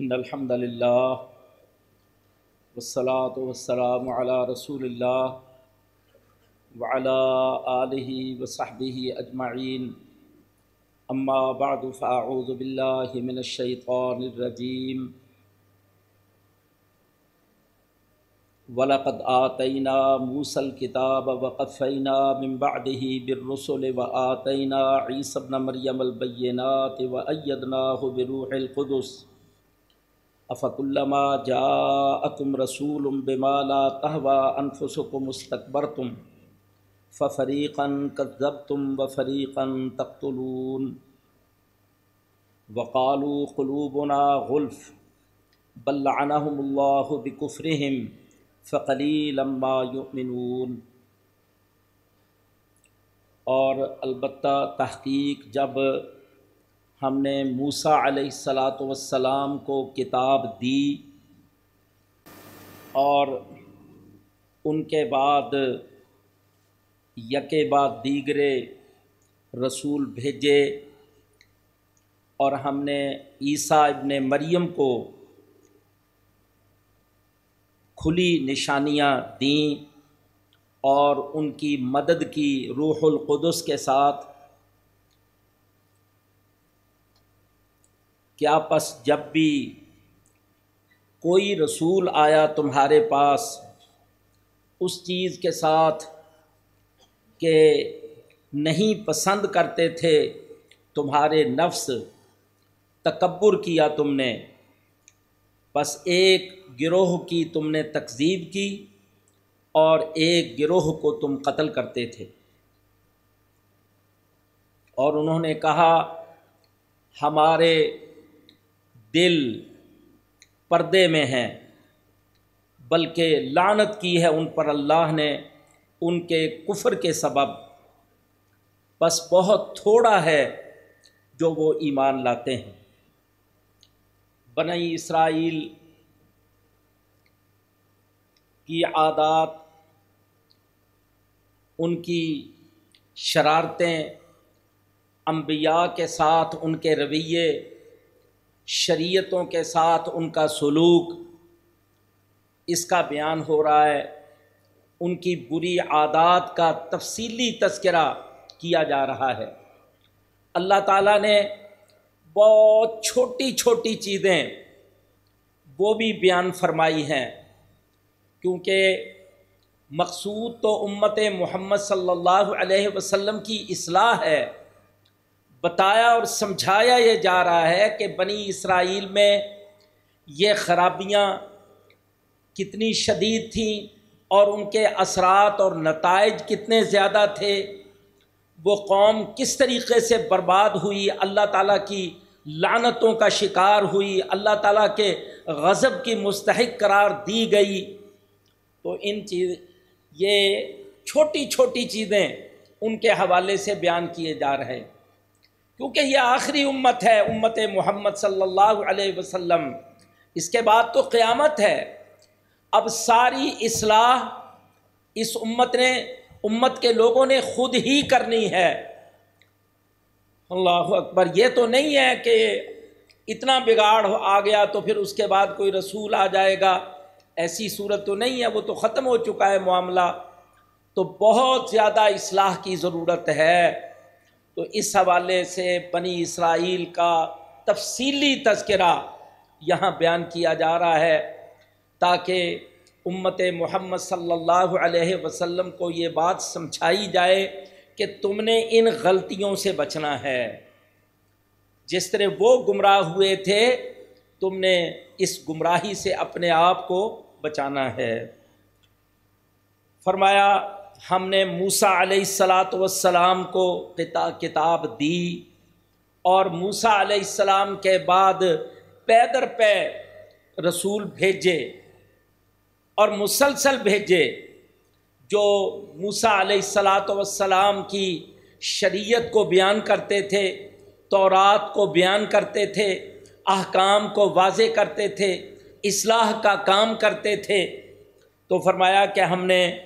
ان الحمد للہ والصلاة والسلام علی رسول اللہ وعلى آلہ وصحبہ اجمعین اما بعد فاعوذ باللہ من الشیطان الرجیم وَلَقَدْ آتَيْنَا مُوسَى الْكِتَابَ وَقَفَّيْنَا مِن بَعْدِهِ بِالرُّسُلِ وَآتَيْنَا عِيسَى ابْنَ مَرْيَمَ الْبَيِّنَاتِ وَأَيَّدْنَاهُ بِرُوحِ الْقُدُسِ. افق الما جا اکم رسول بمالا تہوا انفسکم مستقبر تم فریقن کذب تم و فریقاً تقتلون وقالو قلوبنا غلف بلعنہم اللہ بکفرہم فقلیلا ما یؤمنون اور البتہ تحقیق جب ہم نے موسیٰ علیہ الصلاۃ والسلام کو کتاب دی اور ان کے بعد یکے بعد دیگرے رسول بھیجے اور ہم نے عیسیٰ ابن مریم کو کھلی نشانیاں دیں اور ان کی مدد کی روح القدس کے ساتھ کیا پس جب بھی کوئی رسول آیا تمہارے پاس، اس چیز کے ساتھ کہ نہیں پسند کرتے تھے، تمہارے نفس تکبر کیا تم نے؟ بس ایک گروہ کی تم نے تکذیب کی اور ایک گروہ کو تم قتل کرتے تھے۔ اور انہوں نے کہا، ہمارے دل پردے میں ہیں بلکہ لعنت کی ہے ان پر اللہ نے ان کے کفر کے سبب۔ بس بہت تھوڑا ہے جو وہ ایمان لاتے ہیں۔ بنی اسرائیل کی عادات، ان کی شرارتیں، انبیاء کے ساتھ ان کے رویے شریعتوں کے ساتھ ان کا سلوک اس کا بیان ہو رہا ہے، ان کی بری عادات کا تفصیلی تذکرہ کیا جا رہا ہے۔ اللہ تعالیٰ نے بہت چھوٹی چھوٹی چیزیں وہ بھی بیان فرمائی ہیں، کیونکہ مقصود تو امت محمد صلی اللہ علیہ وسلم کی اصلاح ہے۔ بتایا اور سمجھایا یہ جا رہا ہے کہ بنی اسرائیل میں یہ خرابیاں کتنی شدید تھیں اور ان کے اثرات اور نتائج کتنے زیادہ تھے، وہ قوم کس طریقے سے برباد ہوئی، اللہ تعالیٰ کی لعنتوں کا شکار ہوئی، اللہ تعالیٰ کے غضب کی مستحق قرار دی گئی۔ تو ان چیز، یہ چھوٹی چھوٹی چیزیں ان کے حوالے سے بیان کیے جا رہے۔ ہیں کیونکہ یہ آخری امت ہے، امت محمد صلی اللہ علیہ وسلم۔ اس کے بعد تو قیامت ہے۔ اب ساری اصلاح اس امت نے، امت کے لوگوں نے خود ہی کرنی ہے۔ اللہ اکبر، یہ تو نہیں ہے کہ اتنا بگاڑ آ گیا تو پھر اس کے بعد کوئی رسول آ جائے گا۔ ایسی صورت تو نہیں ہے، وہ تو ختم ہو چکا ہے معاملہ۔ تو بہت زیادہ اصلاح کی ضرورت ہے۔ تو اس حوالے سے بنی اسرائیل کا تفصیلی تذکرہ یہاں بیان کیا جا رہا ہے تاکہ امت محمد صلی اللہ علیہ وسلم کو یہ بات سمجھائی جائے کہ تم نے ان غلطیوں سے بچنا ہے۔ جس طرح وہ گمراہ ہوئے تھے، تم نے اس گمراہی سے اپنے آپ کو بچانا ہے۔ فرمایا ہم نے موسا علیہ السلاۃ والسلام کو کتاب دی اور موسا علیہ السلام کے بعد پیدر پے رسول بھیجے اور مسلسل بھیجے جو موسا علیہ السلاۃ والسلام کی شریعت کو بیان کرتے تھے، تورات کو بیان کرتے تھے، احکام کو واضح کرتے تھے، اصلاح کا کام کرتے تھے۔ تو فرمایا کہ ہم نے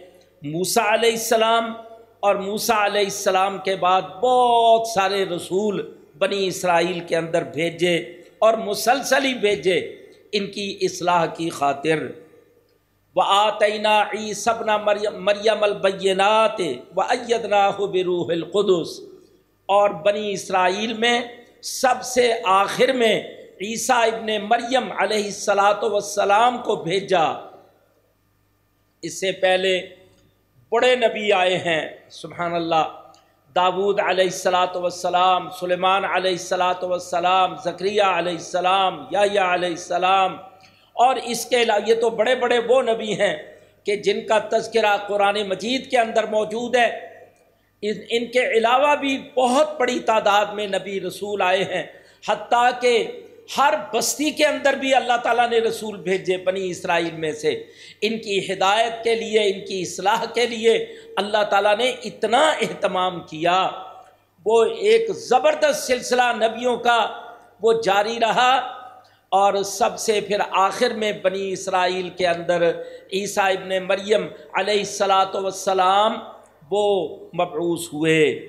موسا علیہ السلام اور موسا علیہ السلام کے بعد بہت سارے رسول بنی اسرائیل کے اندر بھیجے اور مسلسل ہی بھیجے ان کی اصلاح کی خاطر۔ و آتینہ ای سبنا مریم مریم البینات و ایدنا بروح القدس۔ اور بنی اسرائیل میں سب سے آخر میں عیسیٰ ابن مریم علیہ السلاۃ وسلام کو بھیجا۔ اس سے پہلے بڑے نبی آئے ہیں، سبحان اللہ۔ داود علیہ السلاۃ وسلام سلیمان علیہ السلاۃ وسلام ذکریہ علیہ السلام یا علیہ السلام۔ اور اس کے علاوہ یہ تو بڑے بڑے وہ نبی ہیں کہ جن کا تذکرہ قرآن مجید کے اندر موجود ہے۔ ان کے علاوہ بھی بہت بڑی تعداد میں نبی رسول آئے ہیں۔ حتیٰ کہ ہر بستی کے اندر بھی اللہ تعالیٰ نے رسول بھیجے بنی اسرائیل میں سے۔ ان کی ہدایت کے لیے، ان کی اصلاح کے لیے اللہ تعالیٰ نے اتنا اہتمام کیا۔ وہ ایک زبردست سلسلہ نبیوں کا وہ جاری رہا۔ اور سب سے پھر آخر میں بنی اسرائیل کے اندر عیسیٰ ابن مریم علیہ السلاۃ وسلام وہ مبعوث ہوئے۔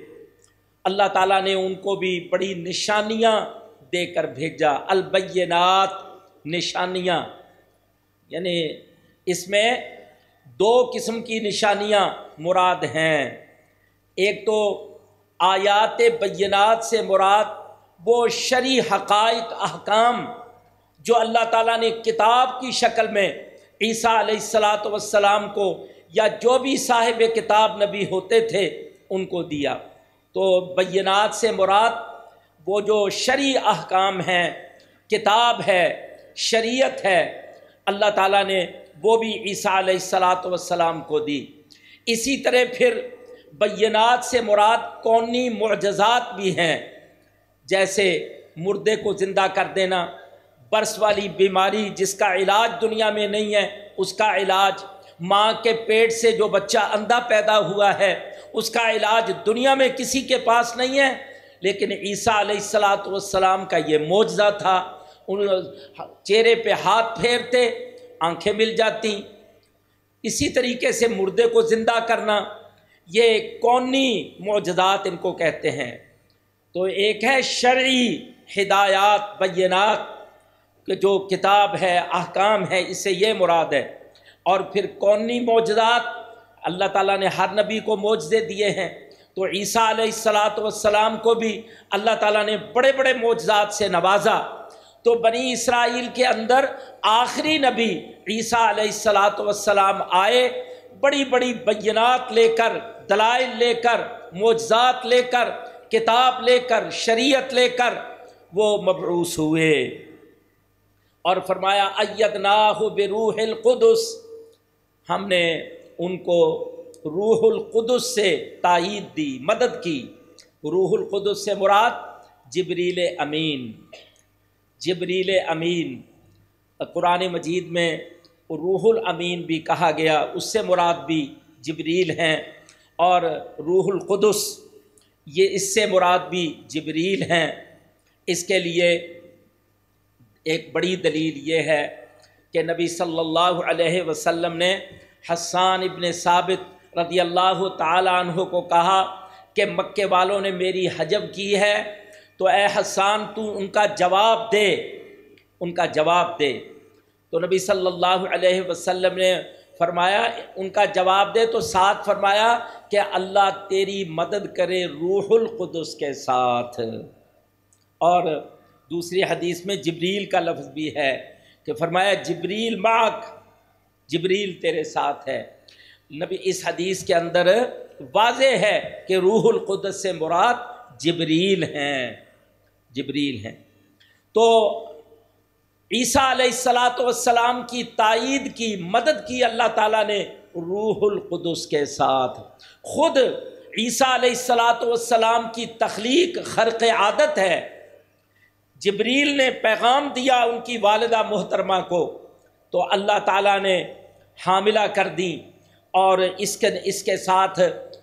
اللہ تعالیٰ نے ان کو بھی بڑی نشانیاں دے کر بھیجا۔ البینات، نشانیاں۔ یعنی اس میں دو قسم کی نشانیاں مراد ہیں۔ ایک تو آیات بینات سے مراد وہ شرع حقائق، احکام جو اللہ تعالیٰ نے کتاب کی شکل میں عیسیٰ علیہ السلاۃ وسلام کو یا جو بھی صاحب کتاب نبی ہوتے تھے، ان کو دیا۔ تو بینات سے مراد وہ جو شرع احکام ہیں، کتاب ہے، شریعت ہے، اللہ تعالیٰ نے وہ بھی عیسیٰ علیہ السلاۃ وسلام کو دی۔ اسی طرح پھر بینات سے مراد کونی معجزات بھی ہیں۔ جیسے مردے کو زندہ کر دینا، برس والی بیماری جس کا علاج دنیا میں نہیں ہے، اس کا علاج ماں کے پیٹ سے جو بچہ اندھا پیدا ہوا ہے، اس کا علاج دنیا میں کسی کے پاس نہیں ہے۔ لیکن عیسیٰ علیہ السلاۃ والسلام کا یہ معجزہ تھا۔ ان چہرے پہ ہاتھ پھیرتے، آنکھیں مل جاتی۔ اسی طریقے سے مردے کو زندہ کرنا، یہ کونی معجزات ان کو کہتے ہیں۔ تو ایک ہے شرعی ہدایات بینات جو کتاب ہے، احکام ہے، اس سے یہ مراد ہے۔ اور پھر کونی معجزات، اللہ تعالیٰ نے ہر نبی کو معجزے دیے ہیں۔ تو عیسیٰ علیہ السلاۃ والسلام کو بھی اللہ تعالیٰ نے بڑے بڑے معجزات سے نوازا۔ تو بنی اسرائیل کے اندر آخری نبی عیسیٰ علیہ السلاۃ والسلام آئے۔ بڑی بڑی بینات لے کر، دلائل لے کر، معجزات لے کر، کتاب لے کر، شریعت لے کر وہ مبعوث ہوئے۔ اور فرمایا ایت ناہ بروح القدس ہم نے ان کو روح القدس سے تائید دی، مدد کی۔ روح القدس سے مراد جبریل امین۔ جبریل امین۔ قرآن مجید میں روح الامین بھی کہا گیا، اس سے مراد بھی جبریل ہیں۔ اور روح القدس، یہ اس سے مراد بھی جبریل ہیں۔ اس کے لیے ایک بڑی دلیل یہ ہے کہ نبی صلی اللہ علیہ وسلم نے حسان ابن ثابت رضی اللہ تعالیٰ عنہ کو کہا کہ مکے والوں نے میری حجب کی ہے تو اے حسان تو ان کا جواب دے، ان کا جواب دے۔ تو نبی صلی اللہ علیہ وسلم نے فرمایا، ان کا جواب دے تو ساتھ فرمایا کہ اللہ تیری مدد کرے روح القدس کے ساتھ۔ اور دوسری حدیث میں جبریل کا لفظ بھی ہے کہ فرمایا، جبریل ماک جبریل تیرے ساتھ ہے۔ نبی اس حدیث کے اندر واضح ہے کہ روح القدس سے مراد جبریل ہیں جبریل ہیں۔ تو عیسیٰ علیہ السلاۃ والسلام کی تائید کی، مدد کی اللہ تعالیٰ نے روح القدس کے ساتھ۔ خود عیسیٰ علیہ السلاۃ والسلام کی تخلیق خرق عادت ہے۔ جبریل نے پیغام دیا ان کی والدہ محترمہ کو، تو اللہ تعالیٰ نے حاملہ کر دی۔ اور اس کے اس کے ساتھ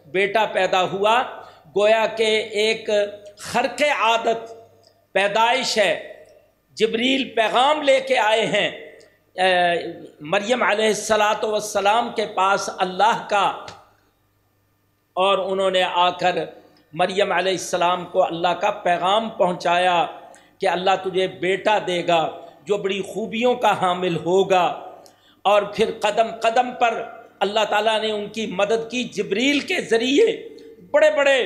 بیٹا پیدا ہوا۔ گویا کہ ایک خرق عادت پیدائش ہے۔ جبریل پیغام لے کے آئے ہیں۔ مریم علیہ السلاۃ وسلام کے پاس اللہ کا۔ اور انہوں نے آ کر مریم علیہ السلام کو اللہ کا پیغام پہنچایا کہ اللہ تجھے بیٹا دے گا جو بڑی خوبیوں کا حامل ہوگا۔ اور پھر قدم قدم پر اللہ تعالیٰ نے ان کی مدد کی۔ جبریل کے ذریعے بڑے بڑے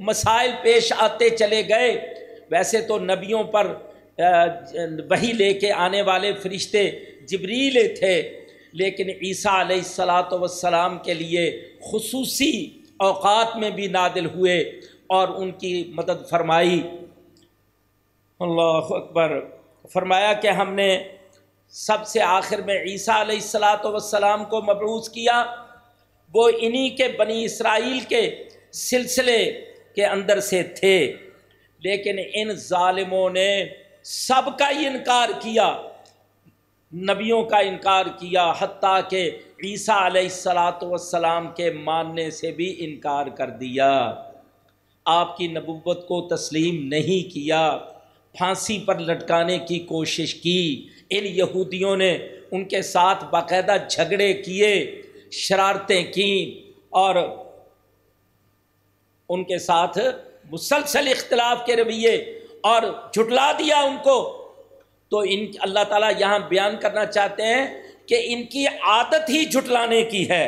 مسائل پیش آتے چلے گئے۔ ویسے تو نبیوں پر وہی لے کے آنے والے فرشتے جبریل تھے، لیکن عیسیٰ علیہ السلاۃ وسلام کے لیے خصوصی اوقات میں بھی نادل ہوئے اور ان کی مدد فرمائی۔ اللہ اکبر۔ فرمایا کہ ہم نے سب سے آخر میں عیسیٰ علیہ السلاۃ وسلام کو مبعوث کیا، وہ انہی کے بنی اسرائیل کے سلسلے کے اندر سے تھے۔ لیکن ان ظالموں نے سب کا ہی انکار کیا، نبیوں کا انکار کیا، حتیٰ کہ عیسیٰ علیہ السلاۃ والسلام کے ماننے سے بھی انکار کر دیا۔ آپ کی نبوت کو تسلیم نہیں کیا، پھانسی پر لٹکانے کی کوشش کی ان یہودیوں نے ان کے ساتھ باقاعدہ جھگڑے کیے، شرارتیں کیں اور ان کے ساتھ مسلسل اختلاف کے رویے اور جھٹلا دیا ان کو۔ تو ان اللہ تعالیٰ یہاں بیان کرنا چاہتے ہیں کہ ان کی عادت ہی جھٹلانے کی ہے۔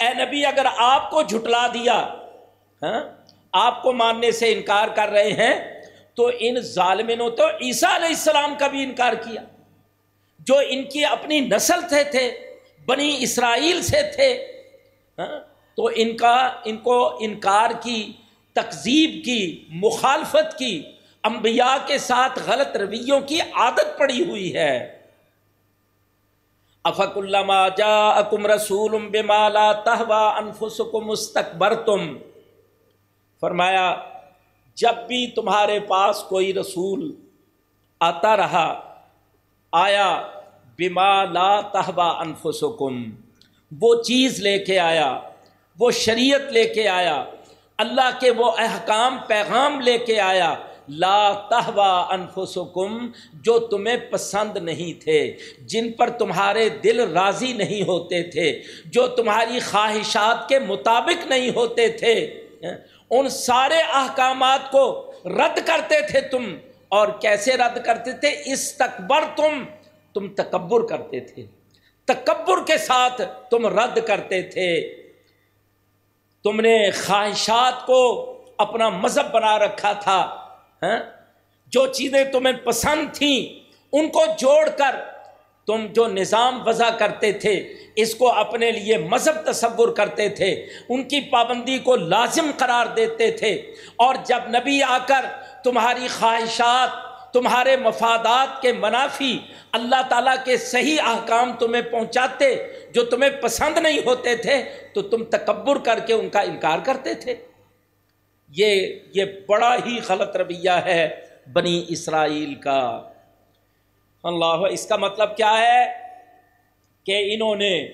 اے نبی، اگر آپ کو جھٹلا دیا ہاں آپ کو ماننے سے انکار کر رہے ہیں، تو ان ظالموں تو عیسیٰ علیہ السلام کا بھی انکار کیا۔ جو ان کی اپنی نسل سے تھے، بنی اسرائیل سے تھے ہاں، تو ان کا، ان کو انکار کی تقزیب کی، مخالفت کی، انبیاء کے ساتھ غلط رویوں کی عادت پڑی ہوئی ہے۔ افق اللہ جا اکم رسول بمالا تہوا انفسکم مستقبر تم فرمایا، جب بھی تمہارے پاس کوئی رسول آتا رہا، آیا بما لا تہوا انفسکم۔ وہ چیز لے کے آیا، وہ شریعت لے کے آیا، اللہ کے وہ احکام، پیغام لے کے آیا۔ لا تہوا انفسکم، جو تمہیں پسند نہیں تھے، جن پر تمہارے دل راضی نہیں ہوتے تھے، جو تمہاری خواہشات کے مطابق نہیں ہوتے تھے۔ ان سارے احکامات کو رد کرتے تھے تم، اور کیسے رد کرتے تھے؟ اس تکبر تم تم تکبر کرتے تھے۔ تکبر کے ساتھ تم رد کرتے تھے۔ تم نے خواہشات کو اپنا مذہب بنا رکھا تھا ہاں؟ جو چیزیں تمہیں پسند تھیں، ان کو جوڑ کر تم جو نظام وضع کرتے تھے، اس کو اپنے لیے مذہب تصور کرتے تھے، ان کی پابندی کو لازم قرار دیتے تھے۔ اور جب نبی آ کر تمہاری خواہشات تمہارے مفادات کے منافی اللہ تعالیٰ کے صحیح احکام تمہیں پہنچاتے، جو تمہیں پسند نہیں ہوتے تھے، تو تم تکبر کر کے ان کا انکار کرتے تھے۔ یہ یہ بڑا ہی غلط رویہ ہے بنی اسرائیل کا۔ اللہ، اس کا مطلب کیا ہے؟ کہ انہوں نے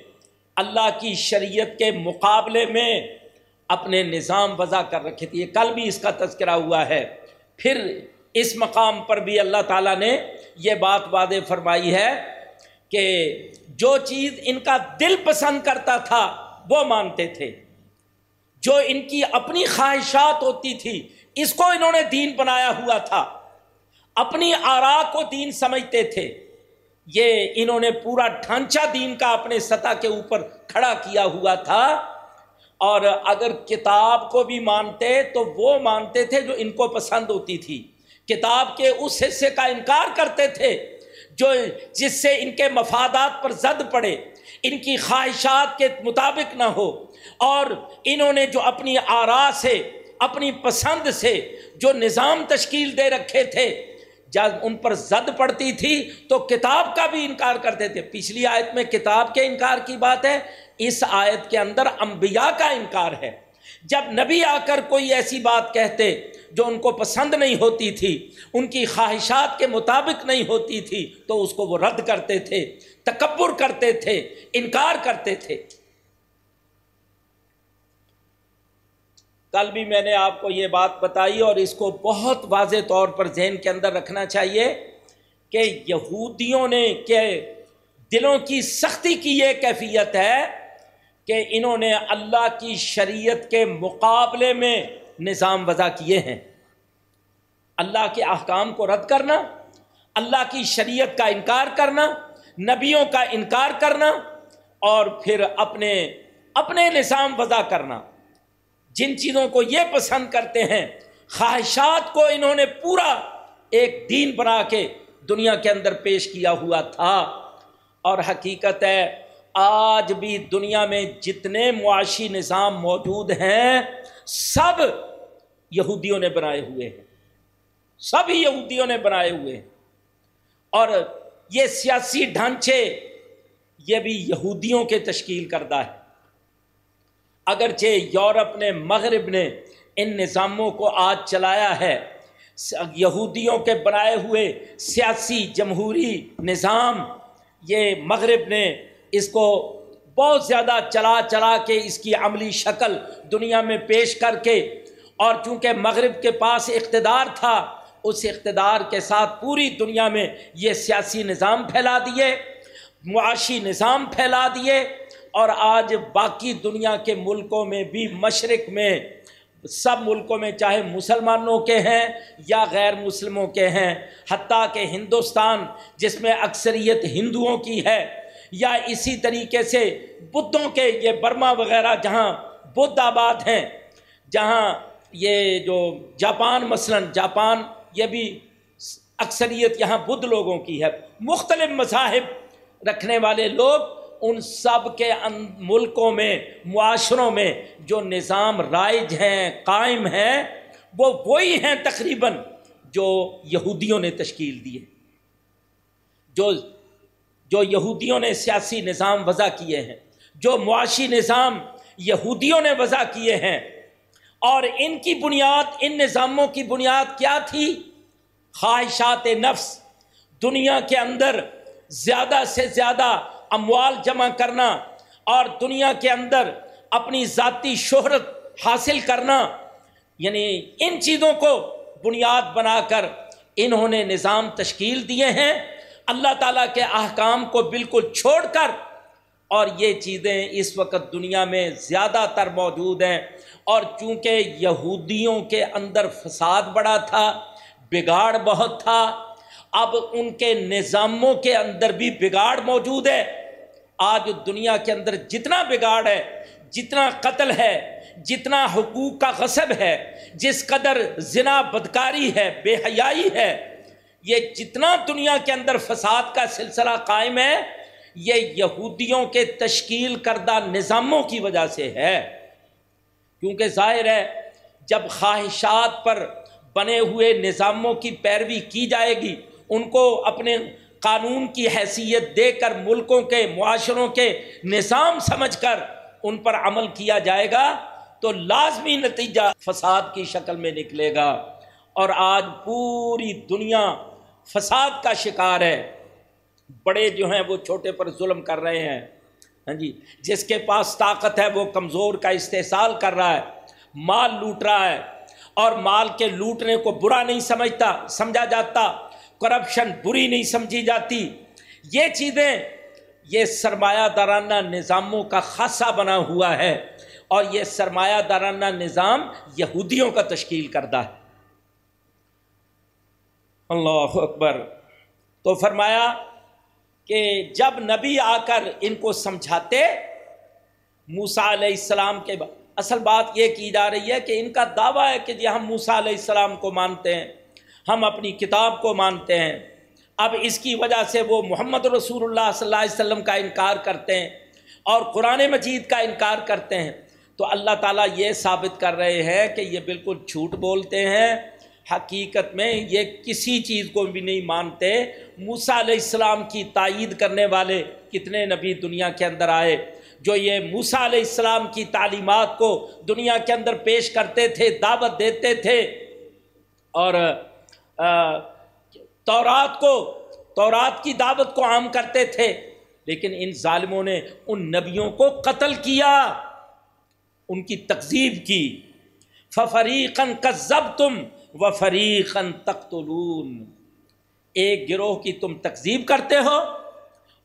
اللہ کی شریعت کے مقابلے میں اپنے نظام وضع کر رکھے تھے۔ یہ کل بھی اس کا تذکرہ ہوا ہے۔ پھر اس مقام پر بھی اللہ تعالیٰ نے یہ بات وعدے فرمائی ہے کہ جو چیز ان کا دل پسند کرتا تھا وہ مانتے تھے۔ جو ان کی اپنی خواہشات ہوتی تھی، اس کو انہوں نے دین بنایا ہوا تھا۔ اپنی آرا کو دین سمجھتے تھے۔ یہ انہوں نے پورا ڈھانچہ دین کا اپنے سطح کے اوپر کھڑا کیا ہوا تھا۔ اور اگر کتاب کو بھی مانتے تو وہ مانتے تھے جو ان کو پسند ہوتی تھی۔ کتاب کے اس حصے کا انکار کرتے تھے، جو جس سے ان کے مفادات پر زد پڑے، ان کی خواہشات کے مطابق نہ ہو۔ اور انہوں نے جو اپنی آرا سے، اپنی پسند سے جو نظام تشکیل دے رکھے تھے، جب ان پر زد پڑتی تھی تو کتاب کا بھی انکار کرتے تھے۔ پچھلی آیت میں کتاب کے انکار کی بات ہے، اس آیت کے اندر انبیاء کا انکار ہے۔ جب نبی آ کر کوئی ایسی بات کہتے جو ان کو پسند نہیں ہوتی تھی، ان کی خواہشات کے مطابق نہیں ہوتی تھی، تو اس کو وہ رد کرتے تھے، تکبر کرتے تھے، انکار کرتے تھے۔ کل بھی میں نے آپ کو یہ بات بتائی اور اس کو بہت واضح طور پر ذہن کے اندر رکھنا چاہیے کہ یہودیوں نے کہ دلوں کی سختی کی یہ کیفیت ہے کہ انہوں نے اللہ کی شریعت کے مقابلے میں نظام وضع کیے ہیں۔ اللہ کے احکام کو رد کرنا، اللہ کی شریعت کا انکار کرنا، نبیوں کا انکار کرنا اور پھر اپنے اپنے نظام وضع کرنا۔ جن چیزوں کو یہ پسند کرتے ہیں، خواہشات کو انہوں نے پورا ایک دین بنا کے دنیا کے اندر پیش کیا ہوا تھا۔ اور حقیقت ہے آج بھی دنیا میں جتنے معاشی نظام موجود ہیں، سب یہودیوں نے بنائے ہوئے ہیں۔ سب یہودیوں نے بنائے ہوئے ہیں۔ اور یہ سیاسی ڈھانچے، یہ بھی یہودیوں کے تشکیل کردہ ہے اگرچہ یورپ نے، مغرب نے ان نظاموں کو آج چلایا ہے، یہودیوں کے بنائے ہوئے سیاسی جمہوری نظام، یہ مغرب نے اس کو بہت زیادہ چلا چلا کے اس کی عملی شکل دنیا میں پیش کر کے اور چونکہ مغرب کے پاس اقتدار تھا، اس اقتدار کے ساتھ پوری دنیا میں یہ سیاسی نظام پھیلا دیے، معاشی نظام پھیلا دیے اور آج باقی دنیا کے ملکوں میں بھی مشرق میں، سب ملکوں میں چاہے مسلمانوں کے ہیں یا غیر مسلموں کے ہیں، حتیٰ کہ ہندوستان، جس میں اکثریت ہندوؤں کی ہے یا اسی طریقے سے بدھوں کے یہ برما وغیرہ جہاں بدھ آباد ہیں، جہاں یہ جو جاپان مثلا، جاپان یہ بھی اکثریت یہاں بدھ لوگوں کی ہے۔ مختلف مذاہب رکھنے والے لوگ ان سب کے ملکوں میں، معاشروں میں جو نظام رائج ہیں، قائم ہیں، وہ وہی ہیں تقریباً جو یہودیوں نے تشکیل دیے جو جو یہودیوں نے سیاسی نظام وضع کیے ہیں، جو معاشی نظام یہودیوں نے وضع کیے ہیں، اور ان کی بنیاد، ان نظاموں کی بنیاد کیا تھی؟ خواہشات نفس، دنیا کے اندر زیادہ سے زیادہ اموال جمع کرنا اور دنیا کے اندر اپنی ذاتی شہرت حاصل کرنا یعنی ان چیزوں کو بنیاد بنا کر انہوں نے نظام تشکیل دیے ہیں۔ اللہ تعالیٰ کے احکام کو بالکل چھوڑ کر اور یہ چیزیں اس وقت دنیا میں زیادہ تر موجود ہیں۔ اور چونکہ یہودیوں کے اندر فساد بڑا تھا، بگاڑ بہت تھا، اب ان کے نظاموں کے اندر بھی بگاڑ موجود ہے۔ آج دنیا کے اندر جتنا بگاڑ ہے، جتنا قتل ہے، جتنا حقوق کا غصب ہے، جس قدر زنا بدکاری ہے، بے حیائی ہے یہ جتنا دنیا کے اندر فساد کا سلسلہ قائم ہے، یہ یہودیوں کے تشکیل کردہ نظاموں کی وجہ سے ہے۔ کیونکہ ظاہر ہے، جب خواہشات پر بنے ہوئے نظاموں کی پیروی کی جائے گی، ان کو اپنے قانون کی حیثیت دے کر ملکوں کے، معاشروں کے نظام سمجھ کر ان پر عمل کیا جائے گا، تو لازمی نتیجہ فساد کی شکل میں نکلے گا۔ اور آج پوری دنیا فساد کا شکار ہے۔ بڑے جو ہیں وہ چھوٹے پر ظلم کر رہے ہیں۔ ہاں جی جس کے پاس طاقت ہے وہ کمزور کا استحصال کر رہا ہے۔ مال لوٹ رہا ہے۔ اور مال کے لوٹنے کو برا نہیں سمجھتا، سمجھا جاتا۔ کرپشن بری نہیں سمجھی جاتی۔ یہ چیزیں، یہ سرمایہ دارانہ نظاموں کا خاصہ بنا ہوا ہے۔ اور یہ سرمایہ دارانہ نظام یہودیوں کا تشکیل کردہ ہے۔ اللہ اکبر۔ تو فرمایا کہ جب نبی آ کر ان کو سمجھاتے موسا علیہ السلام کے اصل بات یہ کی جا رہی ہے کہ ان کا دعویٰ ہے کہ جی ہم موسا علیہ السلام کو مانتے ہیں، ہم اپنی کتاب کو مانتے ہیں۔ اب اس کی وجہ سے وہ محمد رسول اللہ صلی اللہ علیہ وسلم کا انکار کرتے ہیں اور قرآن مجید کا انکار کرتے ہیں۔ تو اللہ تعالیٰ یہ ثابت کر رہے ہیں کہ یہ بالکل جھوٹ بولتے ہیں۔ حقیقت میں یہ کسی چیز کو بھی نہیں مانتے۔ موسا علیہ السلام کی تائید کرنے والے کتنے نبی دنیا کے اندر آئے، جو یہ موسا علیہ السلام کی تعلیمات کو دنیا کے اندر پیش کرتے تھے، دعوت دیتے تھے۔ اور تورات کو، تورات کی دعوت کو عام کرتے تھے۔ لیکن ان ظالموں نے ان نبیوں کو قتل کیا، ان کی تقزیب کی۔ فریقن کا ضب تم و فریقن تختلون ایک گروہ کی تم تقزیب کرتے ہو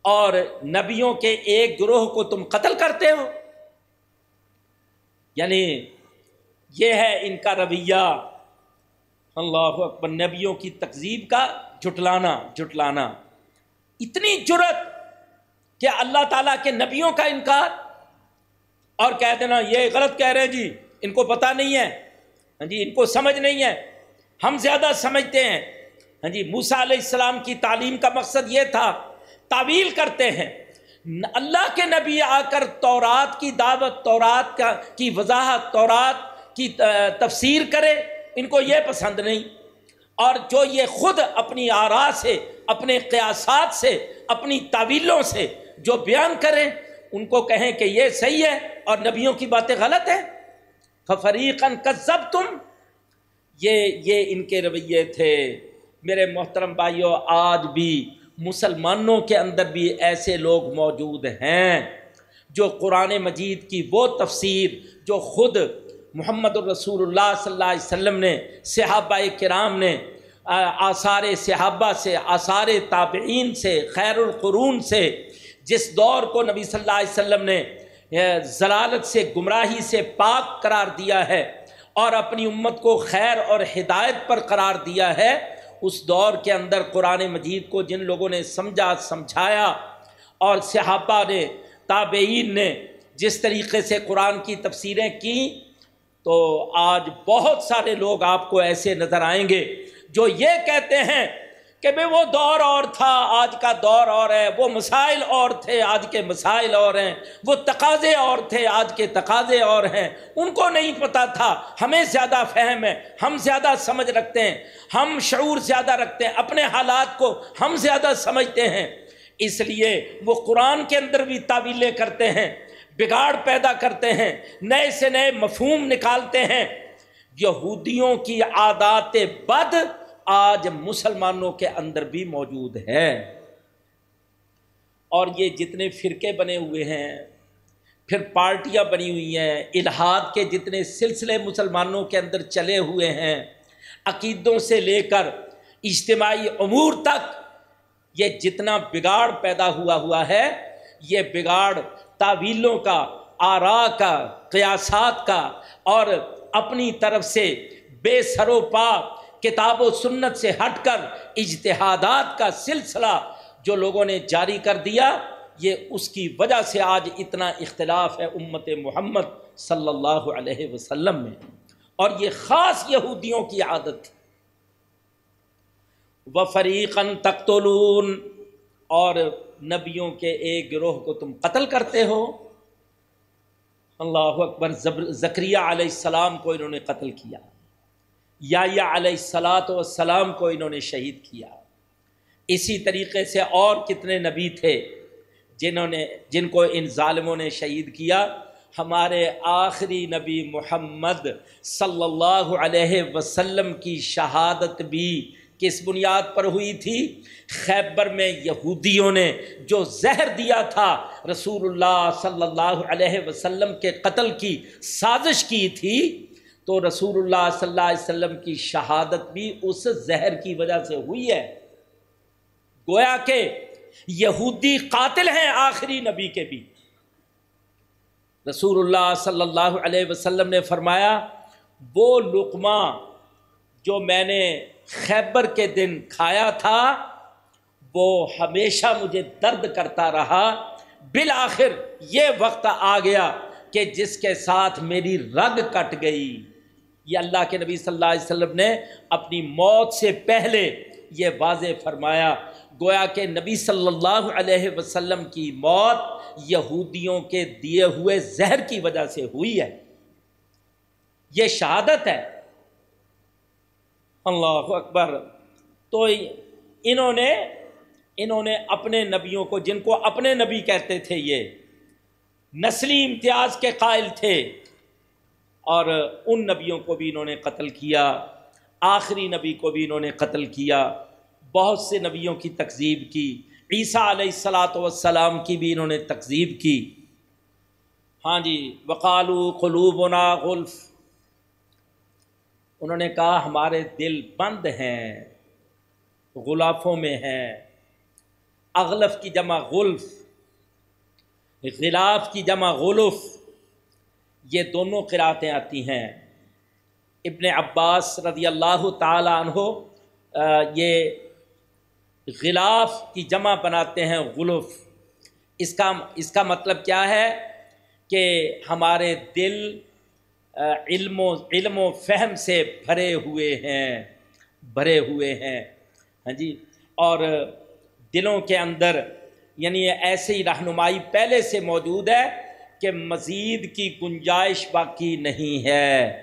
اور نبیوں کے ایک گروہ کو تم قتل کرتے ہو۔ یعنی یہ ہے ان کا رویہ۔ اللہ اکبر، نبیوں کی تقزیب کا جٹلانا جٹلانا اتنی جرت کہ اللہ تعالیٰ کے نبیوں کا انکار۔ اور کہہ دینا یہ غلط کہہ رہے ہیں جی ان کو پتہ نہیں ہے۔ ہاں جی ان کو سمجھ نہیں ہے۔ ہم زیادہ سمجھتے ہیں۔ ہاں جی موسا علیہ السلام کی تعلیم کا مقصد یہ تھا، تعویل کرتے ہیں۔ اللہ کے نبی آ کر تورات کی دعوت، تورات کا، کی وضاحت، تورات کی تفسیر کرے، ان کو یہ پسند نہیں۔ اور جو یہ خود اپنی آرا سے، اپنے قیاسات سے، اپنی تعویلوں سے جو بیان کریں، ان کو کہیں کہ یہ صحیح ہے اور نبیوں کی باتیں غلط ہیں۔ فریقن کذب تم یہ یہ ان کے رویے تھے۔ میرے محترم بھائیوں آج بھی مسلمانوں کے اندر بھی ایسے لوگ موجود ہیں جو قرآن مجید کی وہ تفسیر جو خود محمد الرسول اللہ صلی اللہ علیہ وسلم نے، صحابہ کرام نے آثار صحابہ سے، آثار تابعین سے، خیر القرون سے، جس دور کو نبی صلی اللہ علیہ وسلم نے ضلالت سے، گمراہی سے پاک قرار دیا ہے۔ اور اپنی امت کو خیر اور ہدایت پر قرار دیا ہے، اس دور کے اندر قرآن مجید کو جن لوگوں نے سمجھا، سمجھایا اور صحابہ نے، تابعین نے جس طریقے سے قرآن کی تفسیریں کیں، تو آج بہت سارے لوگ آپ کو ایسے نظر آئیں گے جو یہ کہتے ہیں کہ بھائی وہ دور اور تھا، آج کا دور اور ہے۔ وہ مسائل اور تھے، آج کے مسائل اور ہیں۔ وہ تقاضے اور تھے، آج کے تقاضے اور ہیں۔ ان کو نہیں پتہ تھا۔ ہمیں زیادہ فہم ہے، ہم زیادہ سمجھ رکھتے ہیں۔ ہم شعور زیادہ رکھتے ہیں، اپنے حالات کو ہم زیادہ سمجھتے ہیں۔ اس لیے وہ قرآن کے اندر بھی تعویلیں کرتے ہیں، بگاڑ پیدا کرتے ہیں، نئے سے نئے مفہوم نکالتے ہیں۔ یہودیوں کی عادات بد آج مسلمانوں کے اندر بھی موجود ہے اور یہ جتنے فرقے بنے ہوئے ہیں، پھر پارٹیاں بنی ہوئی ہیں، الہاد کے جتنے سلسلے مسلمانوں کے اندر چلے ہوئے ہیں، عقیدوں سے لے کر اجتماعی امور تک، یہ جتنا بگاڑ پیدا ہوا ہوا ہے، یہ بگاڑ تعویلوں کا، آرا کا، قیاسات کا، اور اپنی طرف سے بے سرو پا کتاب و سنت سے ہٹ کر اجتہادات کا سلسلہ جو لوگوں نے جاری کر دیا، یہ اس کی وجہ سے آج اتنا اختلاف ہے امت محمد صلی اللہ علیہ وسلم میں۔ اور یہ خاص یہودیوں کی عادت و فریقن تختلون اور نبیوں کے ایک گروہ کو تم قتل کرتے ہو۔ اللہ اکبر زکریہ علیہ السلام کو انہوں نے قتل کیا۔ یا علیہ السلاۃ والسلام کو انہوں نے شہید کیا۔ اسی طریقے سے اور کتنے نبی تھے جنہوں نے جن کو ان ظالموں نے شہید کیا۔ ہمارے آخری نبی محمد صلی اللہ علیہ وسلم کی شہادت بھی کس بنیاد پر ہوئی تھی؟ خیبر میں یہودیوں نے جو زہر دیا تھا، رسول اللہ صلی اللہ علیہ وسلم کے قتل کی سازش کی تھی۔ تو رسول اللہ صلی اللہ علیہ وسلم کی شہادت بھی اس زہر کی وجہ سے ہوئی ہے۔ گویا کہ یہودی قاتل ہیں آخری نبی کے بھی۔ رسول اللہ صلی اللہ علیہ وسلم نے فرمایا، وہ لقمہ جو میں نے خیبر کے دن کھایا تھا، وہ ہمیشہ مجھے درد کرتا رہا۔ بالآخر یہ وقت آ گیا کہ جس کے ساتھ میری رگ کٹ گئی۔ یہ اللہ کے نبی صلی اللہ علیہ وسلم نے اپنی موت سے پہلے یہ واضح فرمایا۔ گویا کہ نبی صلی اللہ علیہ وسلم کی موت یہودیوں کے دیے ہوئے زہر کی وجہ سے ہوئی ہے۔ یہ شہادت ہے۔ اللہ اکبر۔ تو انہوں نے انہوں نے اپنے نبیوں کو، جن کو اپنے نبی کہتے تھے یہ، نسلی امتیاز کے قائل تھے۔ اور ان نبیوں کو بھی انہوں نے قتل کیا، آخری نبی کو بھی انہوں نے قتل کیا۔ بہت سے نبیوں کی تقزیب کی، عیسیٰ علیہ السلاۃ وسلام کی بھی انہوں نے تقزیب کی۔ ہاں جی وقالو قلوب غلف۔ انہوں نے کہا، ہمارے دل بند ہیں، غلافوں میں ہیں۔ اغلف کی جمع غلف، غلاف کی جمع غلف۔ یہ دونوں قراتیں آتی ہیں۔ ابن عباس رضی اللہ تعالیٰ عنہ یہ غلاف کی جمع بناتے ہیں غلف۔ اس کا اس کا مطلب کیا ہے؟ کہ ہمارے دل علم و علم و فہم سے بھرے ہوئے ہیں، بھرے ہوئے ہیں۔ ہاں جی؟ اور دلوں کے اندر یعنی ایسی رہنمائی پہلے سے موجود ہے کہ مزید کی گنجائش باقی نہیں ہے۔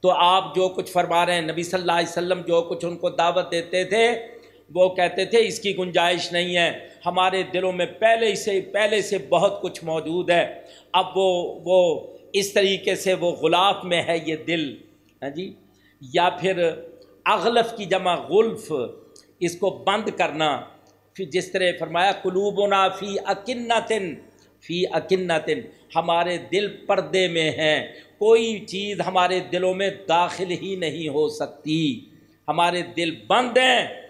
تو آپ جو کچھ فرما رہے ہیں، نبی صلی اللہ علیہ وسلم جو کچھ ان کو دعوت دیتے تھے، وہ کہتے تھے اس کی گنجائش نہیں ہے۔ ہمارے دلوں میں پہلے سے پہلے سے بہت کچھ موجود ہے۔ اب وہ وہ اس طریقے سے وہ غلاف میں ہے یہ دل۔ ہاں جی؟ یا پھر اغلف کی جمع غلف، اس کو بند کرنا۔ پھر جس طرح فرمایا قلوب و نافی اکنتن۔ فی اکنتن، ہمارے دل پردے میں ہیں۔ کوئی چیز ہمارے دلوں میں داخل ہی نہیں ہو سکتی۔ ہمارے دل بند ہیں۔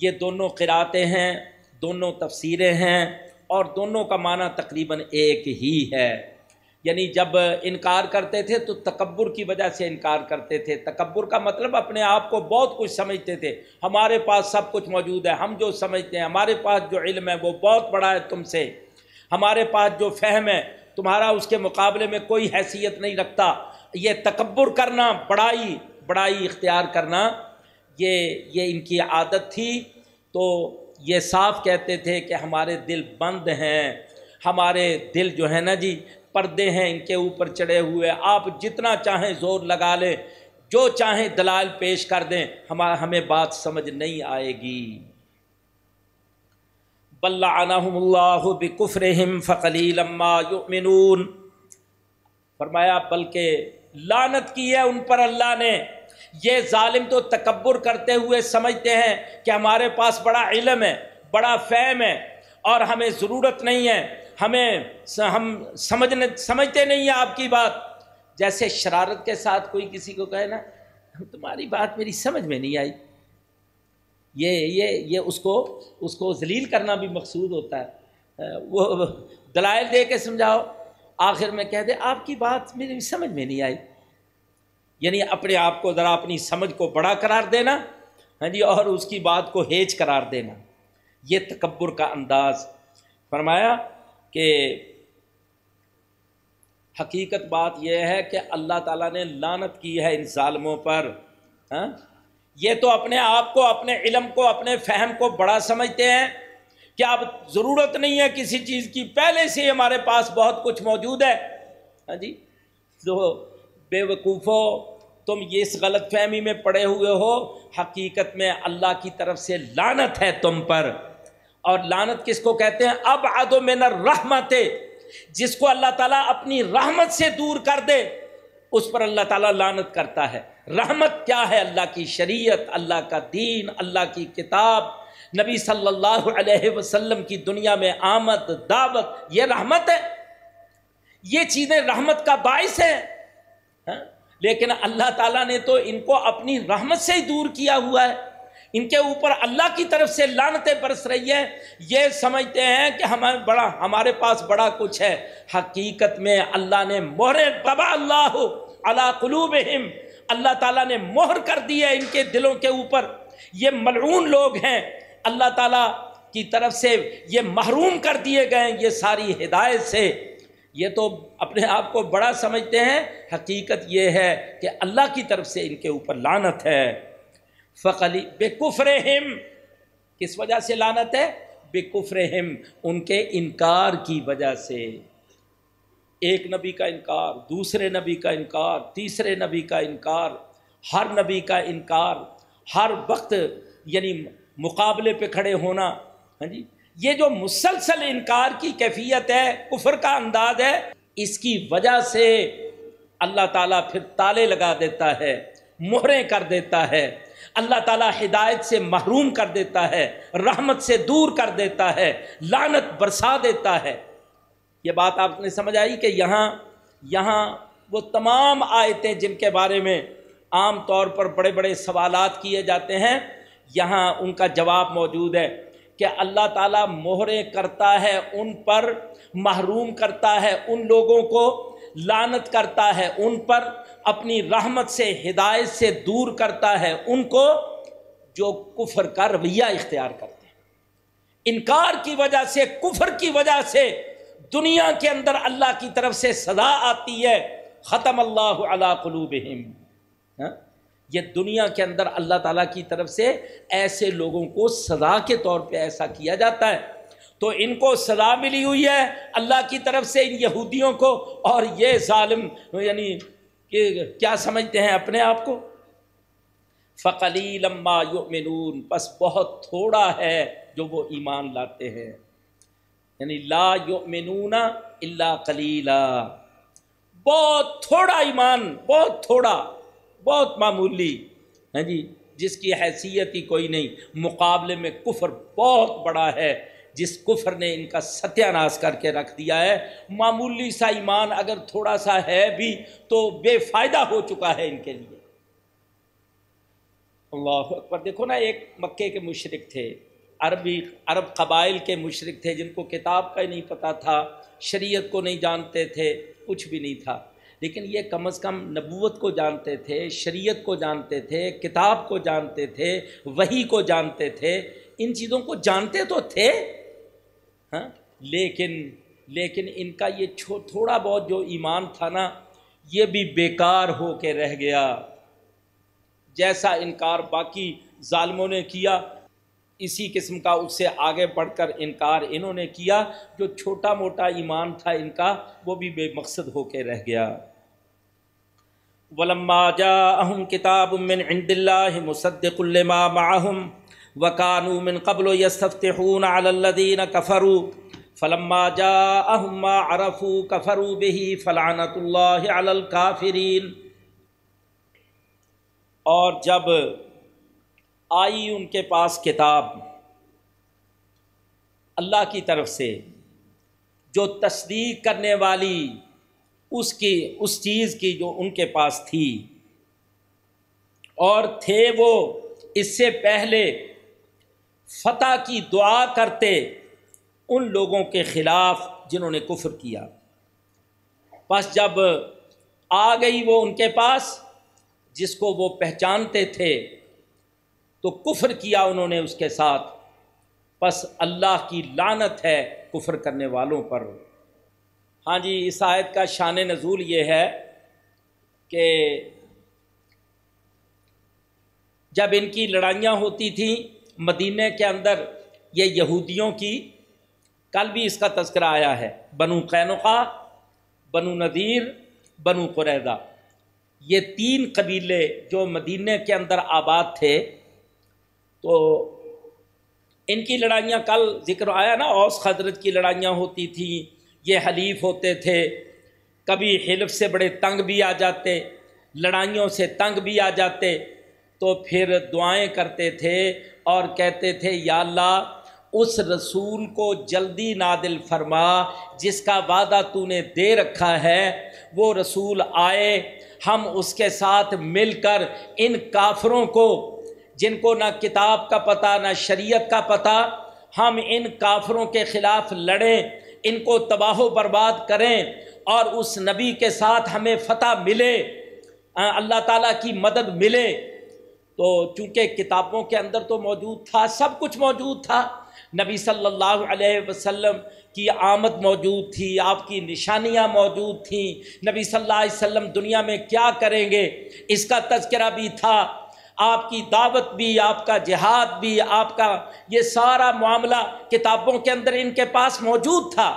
یہ دونوں قراتیں ہیں، دونوں تفسیریں ہیں، اور دونوں کا معنی تقریباً ایک ہی ہے۔ یعنی جب انکار کرتے تھے تو تکبر کی وجہ سے انکار کرتے تھے۔ تکبر کا مطلب اپنے آپ کو بہت کچھ سمجھتے تھے۔ ہمارے پاس سب کچھ موجود ہے، ہم جو سمجھتے ہیں، ہمارے پاس جو علم ہے وہ بہت بڑا ہے تم سے۔ ہمارے پاس جو فہم ہے، تمہارا اس کے مقابلے میں کوئی حیثیت نہیں رکھتا۔ یہ تکبر کرنا، بڑائی بڑائی اختیار کرنا، یہ یہ ان کی عادت تھی۔ تو یہ صاف کہتے تھے کہ ہمارے دل بند ہیں۔ ہمارے دل جو ہے نا جی پردے ہیں ان کے اوپر چڑھے ہوئے۔ آپ جتنا چاہیں زور لگا لیں، جو چاہیں دلال پیش کر دیں ہمیں بات سمجھ نہیں آئے گی۔ بل اللہ بکفرہم فقلی لما یؤمنون۔ فرمایا، بلکہ لانت کی ہے ان پر اللہ نے۔ یہ ظالم تو تکبر کرتے ہوئے سمجھتے ہیں کہ ہمارے پاس بڑا علم ہے، بڑا فہم ہے، اور ہمیں ضرورت نہیں ہے۔ ہمیں ہم سمجھنے، سمجھتے نہیں ہیں آپ کی بات۔ جیسے شرارت کے ساتھ کوئی کسی کو کہے نا، تمہاری بات میری سمجھ میں نہیں آئی۔ یہ یہ یہ اس کو اس کو ذلیل کرنا بھی مقصود ہوتا ہے۔ وہ دلائل دے کے سمجھاؤ، آخر میں کہہ دے، آپ کی بات میری سمجھ میں نہیں آئی۔ یعنی اپنے آپ کو ذرا اپنی سمجھ کو بڑا قرار دینا ہاں جی اور اس کی بات کو ہیج قرار دینا۔ یہ تکبر کا انداز۔ فرمایا کہ حقیقت بات یہ ہے کہ اللہ تعالیٰ نے لانت کی ہے ان ظالموں پر ہاں۔ یہ تو اپنے آپ کو، اپنے علم کو، اپنے فہم کو بڑا سمجھتے ہیں کہ اب ضرورت نہیں ہے کسی چیز کی۔ پہلے سے ہمارے پاس بہت کچھ موجود ہے۔ ہاں جی؟ تو بے وقوفو تم یہ اس غلط فہمی میں پڑے ہوئے ہو، حقیقت میں اللہ کی طرف سے لانت ہے تم پر۔ اور لانت کس کو کہتے ہیں؟ اب ادو میں نہ رحمت جس کو اللہ تعالیٰ اپنی رحمت سے دور کر دے۔ اس پر اللہ تعالیٰ لانت کرتا ہے۔ رحمت کیا ہے اللہ کی شریعت، اللہ کا دین، اللہ کی کتاب۔ نبی صلی اللہ علیہ وسلم کی دنیا میں آمد، دعوت، یہ رحمت ہے۔ یہ چیزیں رحمت کا باعث ہیں۔ ہاں؟ لیکن اللہ تعالیٰ نے تو ان کو اپنی رحمت سے ہی دور کیا ہوا ہے۔ ان کے اوپر اللہ کی طرف سے لانتیں برس رہی ہیں۔ یہ سمجھتے ہیں کہ ہمیں بڑا، ہمارے پاس بڑا کچھ ہے۔ حقیقت میں اللہ نے مہر بابا اللہ اللہ قلوب اللہ تعالیٰ نے مہر کر دی ہے ان کے دلوں کے اوپر۔ یہ ملعون لوگ ہیں۔ اللہ تعالیٰ کی طرف سے یہ محروم کر دیے گئے یہ ساری ہدایت سے۔ یہ تو اپنے آپ کو بڑا سمجھتے ہیں۔ حقیقت یہ ہے کہ اللہ کی طرف سے ان کے اوپر لانت ہے۔ فقلی بے کفر کس وجہ سے لانت ہے؟ بے کفر ان کے انکار کی وجہ سے۔ ایک نبی کا انکار، دوسرے نبی کا انکار، تیسرے نبی کا انکار، ہر نبی کا انکار، ہر وقت یعنی مقابلے پہ کھڑے ہونا ہاں جی؟ یہ جو مسلسل انکار کی کیفیت ہے، کفر کا انداز ہے، اس کی وجہ سے اللہ تعالیٰ پھر تالے لگا دیتا ہے، مہریں کر دیتا ہے، اللہ تعالیٰ ہدایت سے محروم کر دیتا ہے، رحمت سے دور کر دیتا ہے لانت برسا دیتا ہے۔ یہ بات آپ نے سمجھ آئی کہ یہاں یہاں وہ تمام آیتیں جن کے بارے میں عام طور پر بڑے بڑے سوالات کیے جاتے ہیں، یہاں ان کا جواب موجود ہے کہ اللہ تعالیٰ مہریں کرتا ہے ان پر، محروم کرتا ہے ان لوگوں کو لانت کرتا ہے ان پر، اپنی رحمت سے، ہدایت سے دور کرتا ہے ان کو جو کفر کا رویہ اختیار کرتے ہیں۔ انکار کی وجہ سے، کفر کی وجہ سے دنیا کے اندر اللہ کی طرف سے سزا آتی ہے، ختم اللہ علی قلوبہم۔ ہاں؟ یہ دنیا کے اندر اللہ تعالیٰ کی طرف سے ایسے لوگوں کو سزا کے طور پہ ایسا کیا جاتا ہے۔ تو ان کو سزا ملی ہوئی ہے اللہ کی طرف سے ان یہودیوں کو، اور یہ ظالم یعنی کہ کیا سمجھتے ہیں اپنے آپ کو؟ فقلی لمبا یؤمنون بس بہت تھوڑا ہے جو وہ ایمان لاتے ہیں۔ یعنی لا یؤمنون الا قلیلا۔ بہت تھوڑا ایمان، بہت تھوڑا، بہت معمولی۔ ہاں جی جس کی حیثیت ہی کوئی نہیں، مقابلے میں کفر بہت بڑا ہے۔ جس کفر نے ان کا ستیہ ناش کر کے رکھ دیا ہے، معمولی سا ایمان اگر تھوڑا سا ہے بھی تو بے فائدہ ہو چکا ہے ان کے لیے۔ اللہ اکبر، دیکھو نا، ایک مکے کے مشرق تھے۔ عربی عرب قبائل کے مشرق تھے جن کو کتاب کا ہی نہیں پتہ تھا، شریعت کو نہیں جانتے تھے، کچھ بھی نہیں تھا۔ لیکن یہ کم از کم نبوت کو جانتے تھے، شریعت کو جانتے تھے، کتاب کو جانتے تھے وہی کو جانتے تھے۔ ان چیزوں کو جانتے تو تھے ہاں؟ لیکن لیکن ان کا یہ تھوڑا بہت جو ایمان تھا نا، یہ بھی بیکار ہو کے رہ گیا۔ جیسا انکار باقی ظالموں نے کیا اسی قسم کا اس سے آگے بڑھ کر انکار انہوں نے کیا، جو چھوٹا موٹا ایمان تھا ان کا، وہ بھی بے مقصد ہو کے رہ گیا۔ ولما جاءهم كتاب من عند الله مصدق لما معهم وكانوا من قبل يستفتحون على الذين كفروا فلما جاءهم ما عرفوا كفروا به فلعنة الله على الكافرين۔ اور جب آئی ان کے پاس کتاب اللہ کی طرف سے جو تصدیق کرنے والی اس کی، اس چیز کی جو ان کے پاس تھی۔ اور تھے وہ اس سے پہلے فتح کی دعا کرتے ان لوگوں کے خلاف جنہوں نے کفر کیا۔ بس جب آ گئی وہ ان کے پاس، جس کو وہ پہچانتے تھے تو کفر کیا انہوں نے اس کے ساتھ۔ بس اللہ کی لانت ہے کفر کرنے والوں پر۔ ہاں جی اس آیت کا شان نزول یہ ہے کہ جب ان کی لڑائیاں ہوتی تھیں مدینہ کے اندر یہ یہودیوں کی، کل بھی اس کا تذکرہ آیا ہے۔ بنو قینقا بنو ندیر بنو قریضہ یہ تین قبیلے جو مدینہ کے اندر آباد تھے تو ان کی لڑائیاں کل ذکر آیا نا، اوس حضرت کی لڑائیاں ہوتی تھیں، یہ حلیف ہوتے تھے۔ کبھی حلف سے بڑے تنگ بھی آ جاتے، لڑائیوں سے تنگ بھی آ جاتے۔ تو پھر دعائیں کرتے تھے اور کہتے تھے، یا اللہ، اس رسول کو جلدی نادل فرما، جس کا وعدہ تو نے دے رکھا ہے، وہ رسول آئے، ہم اس کے ساتھ مل کر ان کافروں کو جن کو نہ کتاب کا پتہ نہ شریعت کا پتہ ہم ان کافروں کے خلاف لڑیں، ان کو تباہ و برباد کریں اور اس نبی کے ساتھ ہمیں فتح ملے اللہ تعالیٰ کی مدد ملے۔ تو چونکہ کتابوں کے اندر تو موجود تھا، سب کچھ موجود تھا، نبی صلی اللہ علیہ وسلم کی آمد موجود تھی، آپ کی نشانیاں موجود تھیں۔ نبی صلی اللہ علیہ وسلم دنیا میں کیا کریں گے؟ اس کا تذکرہ بھی تھا۔ آپ کی دعوت بھی، آپ کا جہاد بھی، آپ کا یہ سارا معاملہ کتابوں کے اندر ان کے پاس موجود تھا۔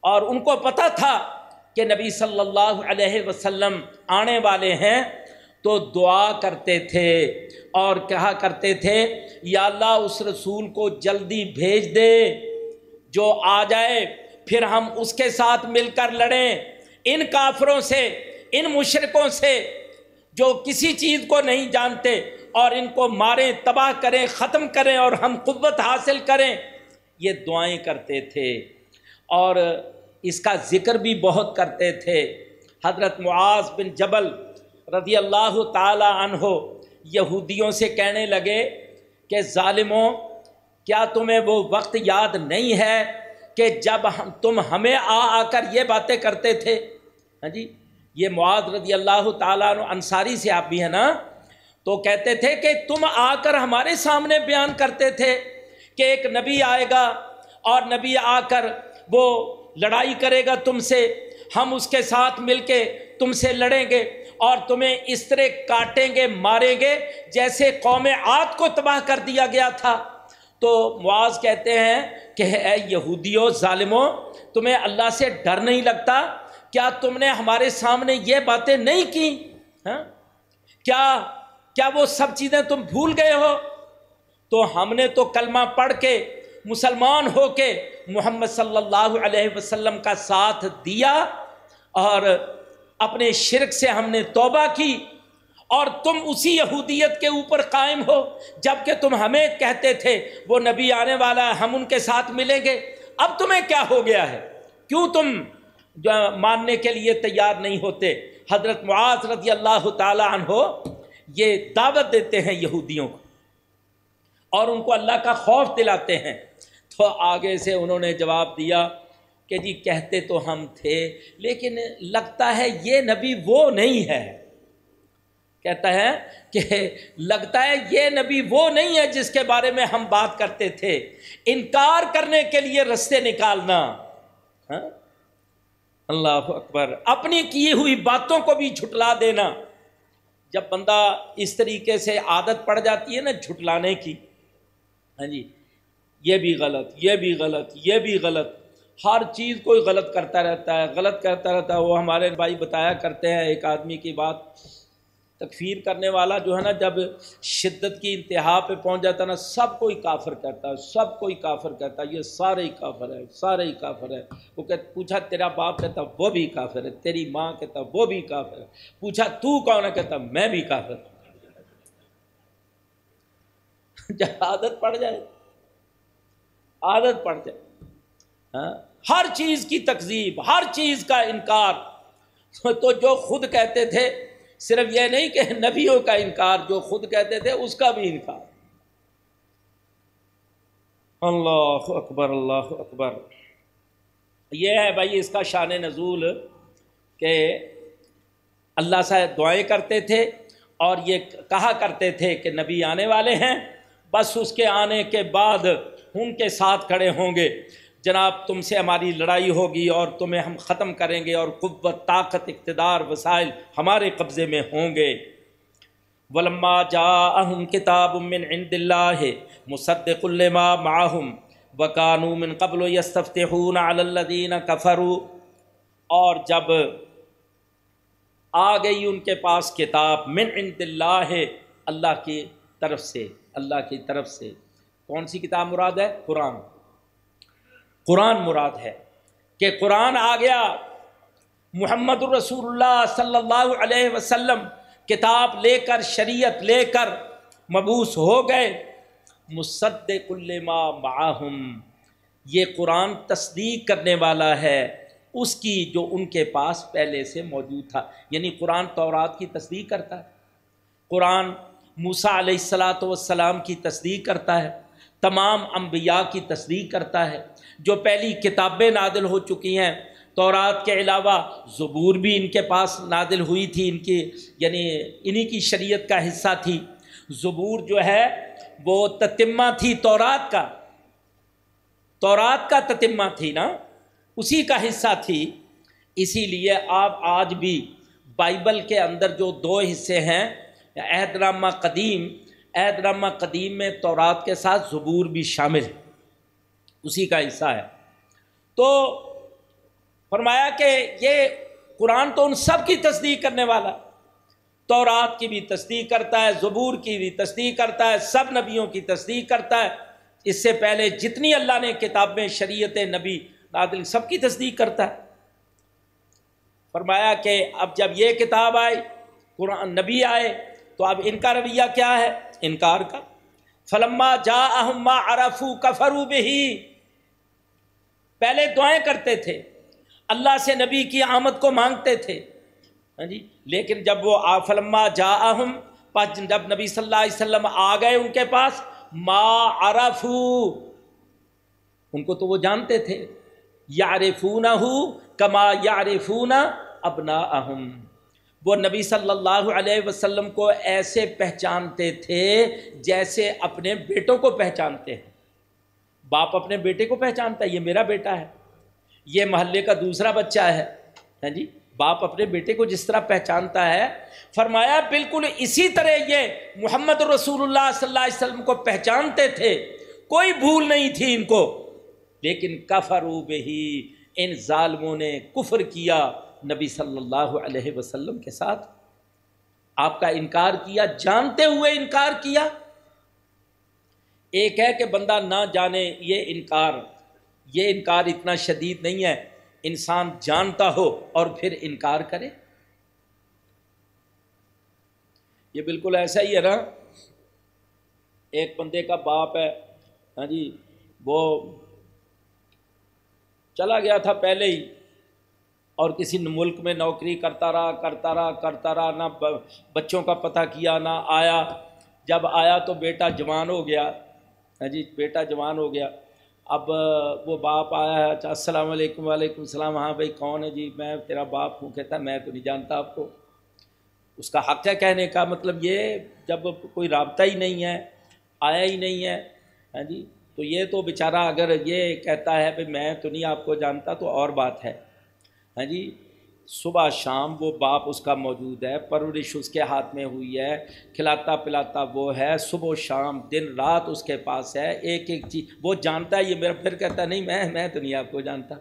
اور ان کو پتہ تھا کہ نبی صلی اللہ علیہ وسلم آنے والے ہیں تو دعا کرتے تھے اور کہا کرتے تھے، یا اللہ اس رسول کو جلدی بھیج دے، جو آ جائے پھر ہم اس کے ساتھ مل کر لڑیں۔ ان کافروں سے، ان مشرقوں سے جو کسی چیز کو نہیں جانتے اور ان کو ماریں، تباہ کریں، ختم کریں اور ہم قوت حاصل کریں، یہ دعائیں کرتے تھے۔ اور اس کا ذکر بھی بہت کرتے تھے۔ حضرت معاذ بن جبل رضی اللہ تعالی عنہ یہودیوں سے کہنے لگے کہ ظالموں، کیا تمہیں وہ وقت یاد نہیں ہے کہ جب ہم، تم ہمیں آ آ کر یہ باتیں کرتے تھے؟ ہاں جی؟ یہ معاذ رضی اللہ تعالیٰ عنہ انصاری سے آپ بھی ہیں نا؟ تو کہتے تھے کہ تم آ کر ہمارے سامنے بیان کرتے تھے کہ ایک نبی آئے گا اور نبی آ کر وہ لڑائی کرے گا تم سے، ہم اس کے ساتھ مل کے تم سے لڑیں گے اور تمہیں اس طرح کاٹیں گے، ماریں گے جیسے قوم عاد کو تباہ کر دیا گیا تھا۔ تو معاذ کہتے ہیں کہ اے یہودیوں ظالموں تمہیں اللہ سے ڈر نہیں لگتا کیا تم نے ہمارے سامنے یہ باتیں نہیں کی؟ ہاں؟ کیا کیا وہ سب چیزیں تم بھول گئے ہو؟ تو ہم نے تو کلمہ پڑھ کے مسلمان ہو کے محمد صلی اللہ علیہ وسلم کا ساتھ دیا اور اپنے شرک سے ہم نے توبہ کی اور تم اسی یہودیت کے اوپر قائم ہو جبکہ تم ہمیں کہتے تھے وہ نبی آنے والا ہے ہم ان کے ساتھ ملیں گے۔ اب تمہیں کیا ہو گیا ہے؟ کیوں تم جو ماننے کے لیے تیار نہیں ہوتے۔ حضرت معاذ رضی اللہ تعالیٰ عنہ یہ دعوت دیتے ہیں یہودیوں کو اور ان کو اللہ کا خوف دلاتے ہیں۔ تو آگے سے انہوں نے جواب دیا کہ جی کہتے تو ہم تھے، لیکن لگتا ہے یہ نبی وہ نہیں ہے۔ کہتا ہے کہ لگتا ہے یہ نبی وہ نہیں ہے جس کے بارے میں ہم بات کرتے تھے۔ انکار کرنے کے لیے رستے نکالنا۔ ہاں؟ اللہ اکبر، اپنی کی ہوئی باتوں کو بھی جھٹلا دینا۔ جب بندہ اس طریقے سے عادت پڑ جاتی ہے نا جھٹلانے کی ہاں جی یہ بھی غلط، یہ بھی غلط، یہ بھی غلط۔ ہر چیز کوئی غلط کرتا رہتا ہے، غلط کرتا رہتا ہے۔ وہ ہمارے بھائی بتایا کرتے ہیں ایک آدمی کی بات۔ تکفیر کرنے والا جو ہے نا، جب شدت کی انتہا پہ پہنچ جاتا نا، سب کوئی کافر کہتا ہے، سب کوئی کافر کہتا ہے، یہ سارے ہی کافر ہے سارے ہی کافر ہے وہ کہ پوچھا، تیرا باپ کہتا، وہ بھی کافر ہے، تیری ماں کہتا، وہ بھی کافر ہے۔ پوچھا، تو کون ہے؟ کہتا، میں بھی کافر جب عادت پڑ جائے، عادت پڑ جائے۔ ہاں ہر چیز کی تقزیب ہر چیز کا انکار۔ تو جو خود کہتے تھے صرف یہ نہیں کہ نبیوں کا انکار جو خود کہتے تھے اس کا بھی انکار۔ اللہ اکبر اللہ اکبر۔ یہ ہے بھائی اس کا شان نزول کہ اللہ سے دعائیں کرتے تھے اور یہ کہا کرتے تھے کہ نبی آنے والے ہیں بس اس کے آنے کے بعد ان کے ساتھ کھڑے ہوں گے۔ جناب، تم سے ہماری لڑائی ہوگی اور تمہیں ہم ختم کریں گے اور قوت، طاقت، اقتدار، وسائل ہمارے قبضے میں ہوں گے۔ ولما جا اہم کتاب من عند اللہ مصدق الما معہم وکانو من قبل یستفتحون علی الذین کفروا۔ اور جب آ گئی ان کے پاس کتاب من عند اللہ اللہ کی طرف سے، اللہ کی طرف سے۔ کون سی کتاب مراد ہے؟ قرآن۔ قرآن مراد ہے کہ قرآن آ گیا، محمد الرسول اللہ صلی اللہ علیہ وسلم کتاب لے کر، شریعت لے کر مبوس ہو گئے۔ مصد کلما معاہم یہ قرآن تصدیق کرنے والا ہے۔ اس کی جو ان کے پاس پہلے سے موجود تھا یعنی قرآن تورات کی تصدیق کرتا ہے۔ قرآن موسا علیہ السلاۃ والسلام کی تصدیق کرتا ہے۔ تمام انبیاء کی تصدیق کرتا ہے۔ جو پہلی کتابیں نادل ہو چکی ہیں، تورات کے علاوہ زبور بھی ان کے پاس نادل ہوئی تھی، ان کی یعنی انہی کی شریعت کا حصہ تھی۔ زبور جو ہے، وہ تتمہ تھی تورات کا۔ تورات کا تتمہ تھی نا، اسی کا حصہ تھی۔ اسی لیے آپ آج بھی بائبل کے اندر جو دو حصے ہیں، عہد نامہ قدیم، عہد نامہ قدیم میں تورات کے ساتھ زبور بھی شامل ہے اسی کا حصہ ہے۔ تو فرمایا کہ یہ قرآن تو ان سب کی تصدیق کرنے والا تو رات کی بھی تصدیق کرتا ہے، زبور کی بھی تصدیق کرتا ہے، سب نبیوں کی تصدیق کرتا ہے۔ اس سے پہلے جتنی اللہ نے کتابیں شریعت نبی نادل سب کی تصدیق کرتا ہے۔ فرمایا کہ اب جب یہ کتاب آئے قرآن نبی آئے، تو اب ان کا رویہ کیا ہے؟ انکار کا۔ فلما جا احما ارفو کفرو بہی۔ پہلے دعائیں کرتے تھے۔ اللہ سے نبی کی آمد کو مانگتے تھے۔ ہاں جی لیکن جب وہ فلما جا اہم جب نبی صلی اللہ علیہ وسلم آ گئے ان کے پاس، ما عرفو، ان کو تو وہ جانتے تھے۔ یارفون کما یارفون ابنا وہ نبی صلی اللہ علیہ وسلم کو ایسے پہچانتے تھے جیسے اپنے بیٹوں کو پہچانتے ہیں۔ باپ اپنے بیٹے کو پہچانتا ہے، یہ میرا بیٹا ہے، یہ محلے کا دوسرا بچہ ہے۔ ہاں جی باپ اپنے بیٹے کو جس طرح پہچانتا ہے، فرمایا بالکل اسی طرح یہ محمد رسول اللہ صلی اللہ علیہ وسلم کو پہچانتے تھے۔ کوئی بھول نہیں تھی ان کو۔ لیکن کفرو بہی، ان ظالموں نے کفر کیا نبی صلی اللہ علیہ وسلم کے ساتھ۔ آپ کا انکار کیا، جانتے ہوئے انکار کیا۔ ایک ہے کہ بندہ نہ جانے، یہ انکار یہ انکار اتنا شدید نہیں ہے۔ انسان جانتا ہو اور پھر انکار کرے۔ یہ بالکل ایسا ہی ہے نا۔ ایک بندے کا باپ ہے ہاں جی وہ چلا گیا تھا پہلے ہی اور کسی ملک میں نوکری کرتا رہا کرتا رہا کرتا رہا، نہ بچوں کا پتہ کیا، نہ آیا۔ جب آیا تو بیٹا جوان ہو گیا۔ ہاں جی بیٹا جوان ہو گیا۔ اب، وہ باپ آیا ہے اچھا السلام علیکم، وعلیکم السلام ہاں بھائی، کون ہے؟ جی میں تیرا باپ ہوں، کہتا میں تو نہیں جانتا آپ کو۔ اس کا حق ہے کہنے کا مطلب یہ جب کوئی رابطہ ہی نہیں ہے، آیا ہی نہیں ہے ہاں جی تو یہ تو بیچارہ اگر یہ کہتا ہے، بھائی، میں تو نہیں آپ کو جانتا، تو اور بات ہے۔ ہاں جی صبح شام وہ باپ اس کا موجود ہے، پرورش اس کے ہاتھ میں ہوئی ہے، کھلاتا پلاتا وہ ہے، صبح و شام، دن، رات اس کے پاس ہے، ایک ایک چیز، وہ جانتا ہے، یہ میرا پھر کہتا نہیں، میں میں تو نہیں آپ کو جانتا۔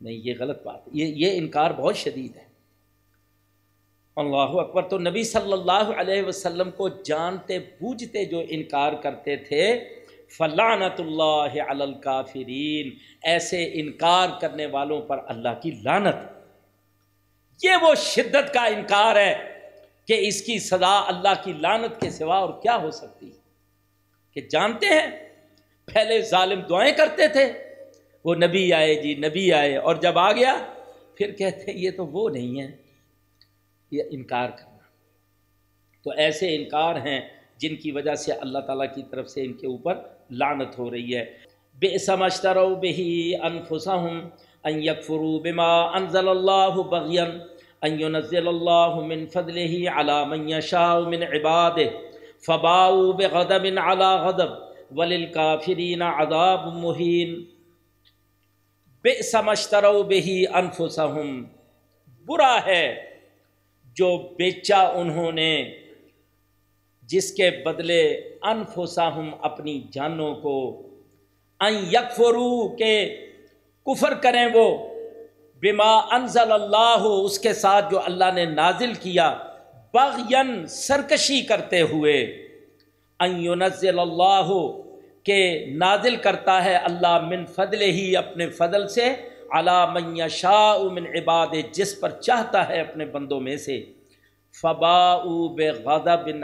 نہیں، یہ غلط بات، یہ یہ انکار بہت شدید ہے۔ اللہ اکبر، تو نبی صلی اللہ علیہ وسلم کو جانتے، بوجھتے جو انکار کرتے تھے فلانت اللہ علی الکافرین۔ ایسے انکار کرنے والوں پر اللہ کی لانت یہ وہ شدت کا انکار ہے کہ اس کی سزا اللہ کی لانت کے سوا اور کیا ہو سکتی۔ کہ جانتے ہیں، پہلے ظالم دعائیں کرتے تھے، وہ نبی آئے جی نبی آئے اور جب آ گیا، پھر کہتے یہ تو وہ نہیں ہے، یہ انکار کرنا۔ تو ایسے انکار ہیں جن کی وجہ سے اللہ تعالیٰ کی طرف سے ان کے اوپر لانت ہو رہی ہے۔ بے سمجھترو بہی انفسہم ان یکفروا بما انزل اللہ بغین ان ينزل اللہ من فضلہ علی من یشاء من عبادہ فباؤوا بغضب علی غضب وللکافرین عذاب مہین۔ بے سمجھترو بہی انفسہم برا ہے جو بیچا انہوں نے جس کے بدلے انفساہم اپنی جانوں کو۔ ان یکفرو کے کفر کریں وہ۔ بما انزل اللہ، اس کے ساتھ جو اللہ نے نازل کیا بغین سرکشی کرتے ہوئے۔ ان ينزل اللہ، کہ نازل کرتا ہے اللہ من فضل ہی اپنے فضل سے۔ من یشاء من عباد جس پر چاہتا ہے اپنے بندوں میں سے۔ فبا بے غضب بن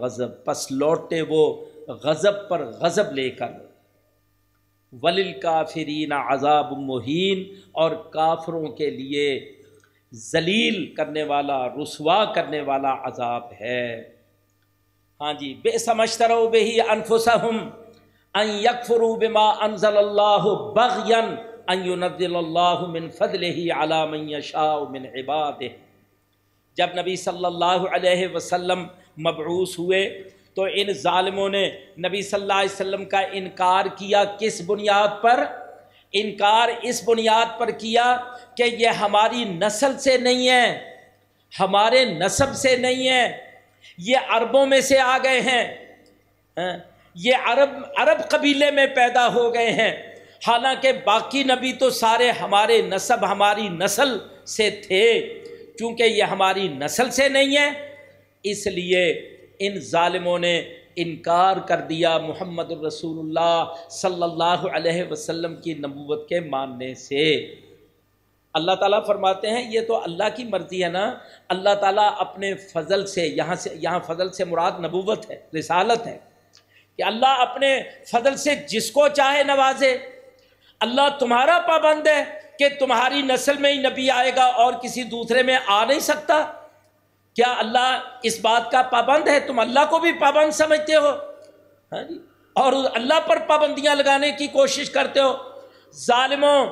غضب. پس لوٹے وہ غضب پر غضب لے کر. ولیل کافرین عذاب مہین اور کافروں کے لیے ذلیل کرنے والا، رسوا کرنے والا عذاب ہے. ہاں جی بے سمجھتا رہو بے ہی انفسہم ان یکفروا بما انزل اللہ بغین ان ينزل اللہ من فضلہ علی من یشاء من عبادہ. جب نبی صلی اللہ علیہ وسلم مبعوث ہوئے تو ان ظالموں نے نبی صلی اللہ علیہ وسلم کا انکار کیا کس بنیاد پر؟ انکار اس بنیاد پر کیا کہ یہ ہماری نسل سے نہیں ہے، ہمارے نصب سے نہیں ہے، یہ عربوں میں سے آ گئے ہیں ہاں، یہ عرب عرب قبیلے میں پیدا ہو گئے ہیں۔ حالانکہ باقی نبی تو سارے ہمارے نصب ہماری نسل سے تھے۔ چونکہ یہ ہماری نسل سے نہیں ہے، اس لیے ان ظالموں نے انکار کر دیا محمد الرسول اللہ صلی اللہ علیہ وسلم کی نبوت کے ماننے سے۔ اللہ تعالیٰ فرماتے ہیں، یہ تو اللہ کی مرضی ہے نا۔ اللہ تعالیٰ اپنے فضل سے، یہاں سے، یہاں فضل سے مراد نبوت ہے، رسالت ہے۔ کہ اللہ اپنے فضل سے جس کو چاہے نوازے۔ اللہ تمہارا پابند ہے۔ کہ تمہاری نسل میں ہی نبی آئے گا اور کسی دوسرے میں آ نہیں سکتا؟ کیا اللہ اس بات کا پابند ہے؟ تم اللہ کو بھی پابند سمجھتے ہو؟ ہاں جی۔ اور اللہ پر پابندیاں لگانے کی کوشش کرتے ہو؟ ظالموں،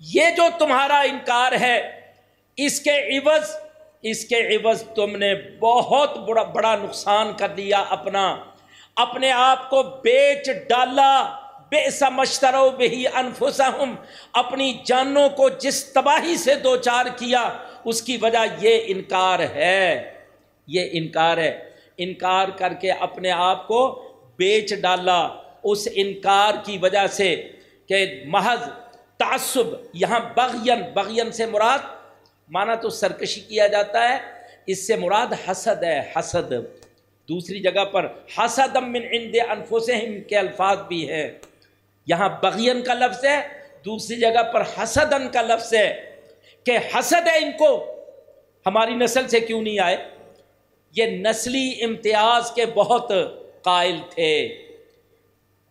یہ جو تمہارا انکار ہے، اس کے عوض، اس کے عوض تم نے بہت بڑا بڑا نقصان کر دیا اپنا۔ اپنے آپ کو بیچ ڈالا۔ بے سمشترو بہی انفسہم، اپنی جانوں کو جس تباہی سے دو چار کیا، اس کی وجہ یہ انکار ہے۔ یہ انکار ہے۔ انکار کر کے اپنے آپ کو بیچ ڈالا۔ اس انکار کی وجہ سے کہ محض تعصب، یہاں بغین بغین سے مراد مانا تو سرکشی کیا جاتا ہے۔ اس سے مراد حسد ہے، حسد۔ دوسری جگہ پر حسد من عند انفسہم، کے الفاظ بھی ہیں۔ یہاں بغین کا لفظ ہے، دوسری جگہ پر حسدن کا لفظ ہے کہ حسد ہے ان کو۔ ہماری نسل سے کیوں نہیں آئے؟ یہ نسلی امتیاز کے بہت قائل تھے۔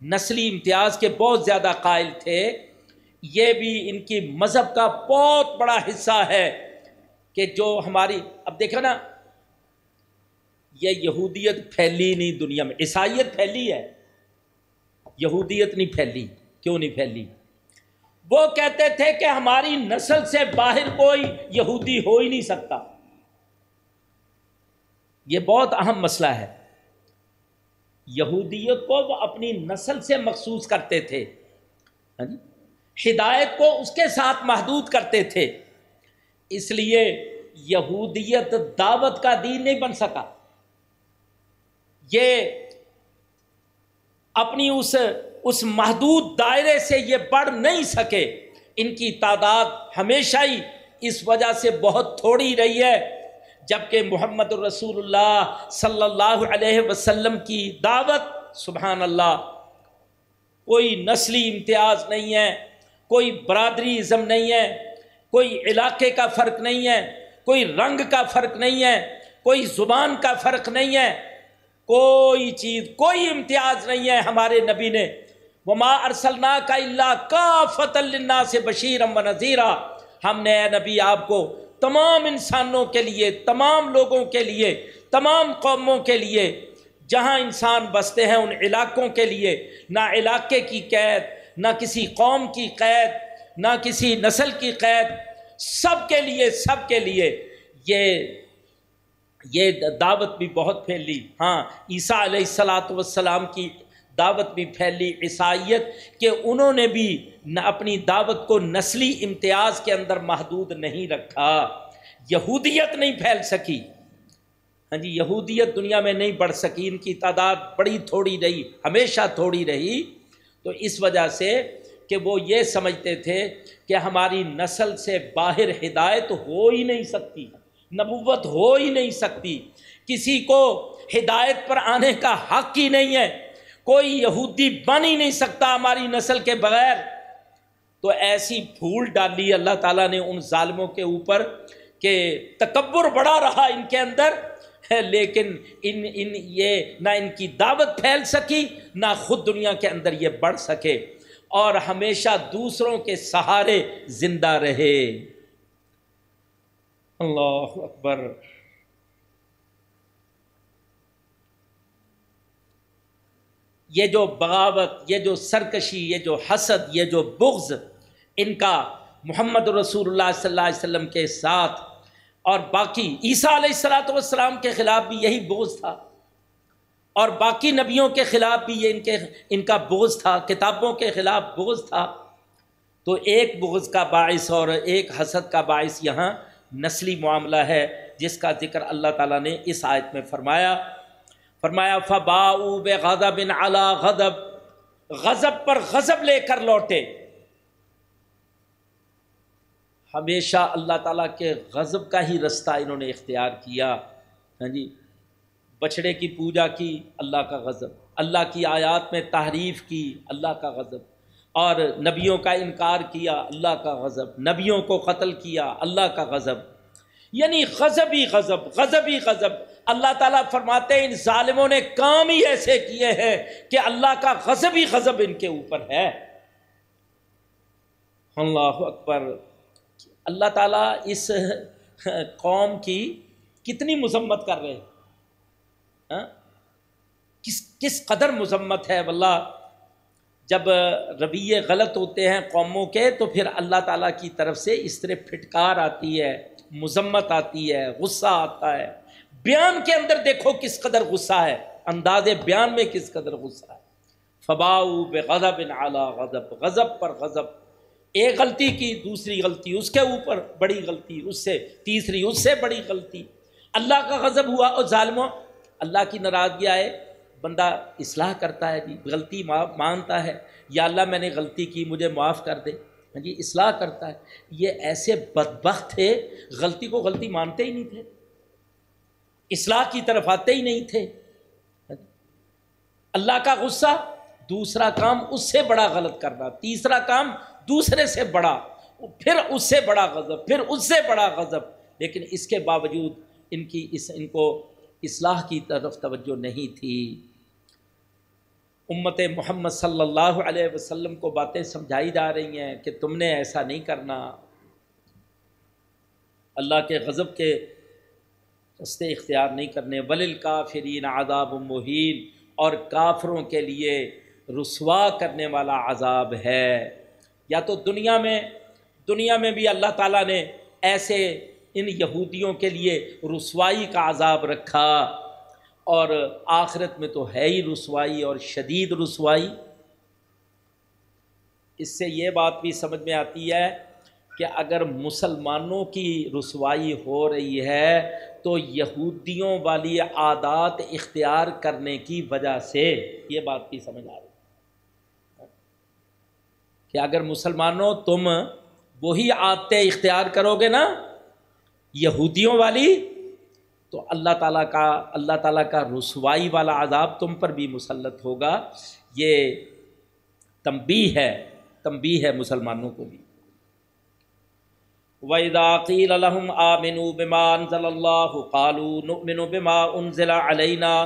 نسلی امتیاز کے بہت زیادہ قائل تھے۔ یہ بھی ان کی مذہب کا بہت بڑا حصہ ہے کہ جو ہماری، اب دیکھو نا، یہ یہودیت پھیلی نہیں دنیا میں، عیسائیت پھیلی ہے۔ یہودیت نہیں پھیلی، کیوں نہیں پھیلی؟ وہ کہتے تھے کہ ہماری نسل سے باہر کوئی یہودی ہو ہی نہیں سکتا۔ یہ بہت اہم مسئلہ ہے۔ یہودیت کو وہ اپنی نسل سے مخصوص کرتے تھے۔ ہاں جی؟ ہدایت کو اس کے ساتھ محدود کرتے تھے۔ اس لیے یہودیت دعوت کا دین نہیں بن سکا۔ یہ اپنی اس اس محدود دائرے سے یہ بڑھ نہیں سکے۔ ان کی تعداد ہمیشہ ہی اس وجہ سے بہت تھوڑی رہی ہے۔ جبکہ محمد الرسول اللہ صلی اللہ علیہ وسلم کی دعوت، سبحان اللہ، کوئی نسلی امتیاز نہیں ہے، کوئی برادری ازم نہیں ہے، کوئی علاقے کا فرق نہیں ہے، کوئی رنگ کا فرق نہیں ہے، کوئی زبان کا فرق نہیں ہے۔ کوئی چیز، کوئی امتیاز نہیں ہے ہمارے نبی نے۔ وما ارسلنا کا اللہ کا فت اللہ سے بشیرم و نذیرہ ہم نے اے نبی آپ کو تمام انسانوں کے لیے، تمام لوگوں کے لیے، تمام قوموں کے لیے، جہاں انسان بستے ہیں ان علاقوں کے لیے، نہ علاقے کی قید، نہ کسی قوم کی قید، نہ کسی نسل کی قید، سب کے لیے، سب کے لیے یہ یہ دعوت بھی بہت پھیلی۔ ہاں عیسیٰ علیہ السلاۃ والسلام کی دعوت بھی پھیلی۔ عیسائیت کہ انہوں نے بھی اپنی دعوت کو نسلی امتیاز کے اندر محدود نہیں رکھا۔ یہودیت نہیں پھیل سکی۔ ہاں جی یہودیت دنیا میں نہیں بڑھ سکی۔ ان کی تعداد بڑی تھوڑی رہی، ہمیشہ تھوڑی رہی۔ تو اس وجہ سے کہ وہ یہ سمجھتے تھے کہ ہماری نسل سے باہر ہدایت ہو ہی نہیں سکتی۔ نبوت ہو ہی نہیں سکتی۔ کسی کو ہدایت پر آنے کا حق ہی نہیں ہے۔ کوئی یہودی بن ہی نہیں سکتا ہماری نسل کے بغیر۔ تو ایسی پھول ڈالی اللہ تعالیٰ نے ان ظالموں کے اوپر کہ تکبر بڑا رہا ان کے اندر۔ لیکن ان ان یہ نہ ان کی دعوت پھیل سکی، نہ خود دنیا کے اندر یہ بڑھ سکے۔ اور ہمیشہ دوسروں کے سہارے زندہ رہے۔ اللہ اکبر۔ یہ جو بغاوت، یہ جو سرکشی، یہ جو حسد، یہ جو بغض ان کا محمد رسول اللہ صلی اللہ علیہ وسلم کے ساتھ اور باقی عیسیٰ علیہ السلاۃ والسلام کے خلاف بھی یہی بغض تھا اور باقی نبیوں کے خلاف بھی یہ ان کے، ان کا بغض تھا، کتابوں کے خلاف بغض تھا۔ تو ایک بغض کا باعث اور ایک حسد کا باعث یہاں نسلی معاملہ ہے، جس کا ذکر اللہ تعالیٰ نے اس آیت میں فرمایا۔ فرمایا فبا بے غضب ان غضب۔ غضب پر غضب لے کر لوٹے۔ ہمیشہ اللہ تعالیٰ کے غضب کا ہی رستہ انہوں نے اختیار کیا۔ ہاں جی بچڑے کی پوجا کی، اللہ کا غضب۔ اللہ کی آیات میں تحریف کی، اللہ کا غضب۔ اور نبیوں کا انکار کیا، اللہ کا غضب، نبیوں کو قتل کیا، اللہ کا غضب۔ یعنی غضب ہی غضب غضب ہی غضب۔ اللہ تعالیٰ فرماتے ہیں، ان ظالموں نے کام ہی ایسے کیے ہیں کہ اللہ کا غضب ہی غضب ان کے اوپر ہے۔ اللہ اکبر۔ اللہ تعالیٰ اس قوم کی کتنی مذمت کر رہے ہاں؟ کس کس قدر مذمت ہے، واللہ۔ جب رویے غلط ہوتے ہیں قوموں کے تو پھر اللہ تعالیٰ کی طرف سے اس طرح پھٹکار آتی ہے، مذمت آتی ہے، غصہ آتا ہے۔ بیان کے اندر دیکھو کس قدر غصہ ہے، انداز بیان میں کس قدر غصہ ہے۔ فباؤ بے غضب اعلیٰ غضب غضب پر غضب۔ ایک غلطی کی دوسری غلطی، اس کے اوپر بڑی غلطی، اس سے تیسری، اس سے بڑی غلطی۔ اللہ کا غضب ہوا اور ظالموں، اللہ کی ناراضگی آئے۔ بندہ اصلاح کرتا ہے جی غلطی مانتا ہے، یا اللہ میں نے غلطی کی، مجھے معاف کر دے۔ ہاں جی اصلاح کرتا ہے۔ یہ ایسے بدبخت تھے، غلطی کو غلطی مانتے ہی نہیں تھے۔ اصلاح کی طرف آتے ہی نہیں تھے۔ ہاں جی، اللہ کا غصہ دوسرا کام اس سے بڑا غلط کرنا، تیسرا کام دوسرے سے بڑا، پھر اس سے بڑا غضب، پھر اس سے بڑا غضب۔ لیکن اس کے باوجود ان کی اس، ان کو اصلاح کی طرف توجہ نہیں تھی۔ امت محمد صلی اللہ علیہ وسلم کو باتیں سمجھائی جا رہی ہیں کہ تم نے ایسا نہیں کرنا۔ اللہ کے غضب کے رستے اختیار نہیں کرنے۔ ولل کافرین عذاب مہین۔ اور کافروں کے لیے رسوا کرنے والا عذاب ہے۔ یا تو دنیا میں دنیا میں بھی اللہ تعالیٰ نے ایسے ان یہودیوں کے لیے رسوائی کا عذاب رکھا۔ اور آخرت میں تو ہے ہی رسوائی اور شدید رسوائی۔ اس سے یہ بات بھی سمجھ میں آتی ہے کہ اگر مسلمانوں کی رسوائی ہو رہی ہے تو یہودیوں والی عادات اختیار کرنے کی وجہ سے یہ بات بھی سمجھ آ رہی کہ اگر مسلمانوں تم وہی عادتیں اختیار کرو گے نا، یہودیوں والی تو اللہ تعالیٰ کا اللہ تعالیٰ کا رسوائی والا عذاب تم پر بھی مسلط ہوگا۔ یہ تمبی ہے تمبی ہے مسلمانوں کو بھی۔ وَإِذَا لَهُمْ آمِنُوا بِمَا أَنزَلَ اللَّهُ قَالُوا نُؤْمِنُ بِمَا أُنزِلَ عَلَيْنَا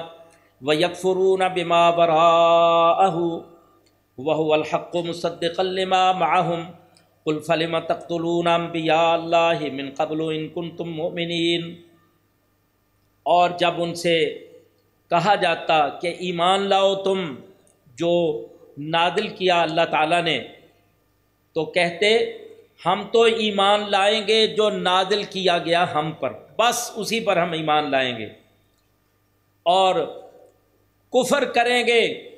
وَيَكْفُرُونَ بِمَا بَرَاءَهُ وہ الحق مصدق لما معهم قل فلم تقتلون انبیاء اللہ من قبل ان کنتم مؤمنین اور جب ان سے کہا جاتا کہ ایمان لاؤ تم جو نادل کیا اللہ تعالیٰ نے، تو کہتے ہم تو ایمان لائیں گے جو نادل کیا گیا ہم پر، بس اسی پر ہم ایمان لائیں گے۔ اور کفر کریں گے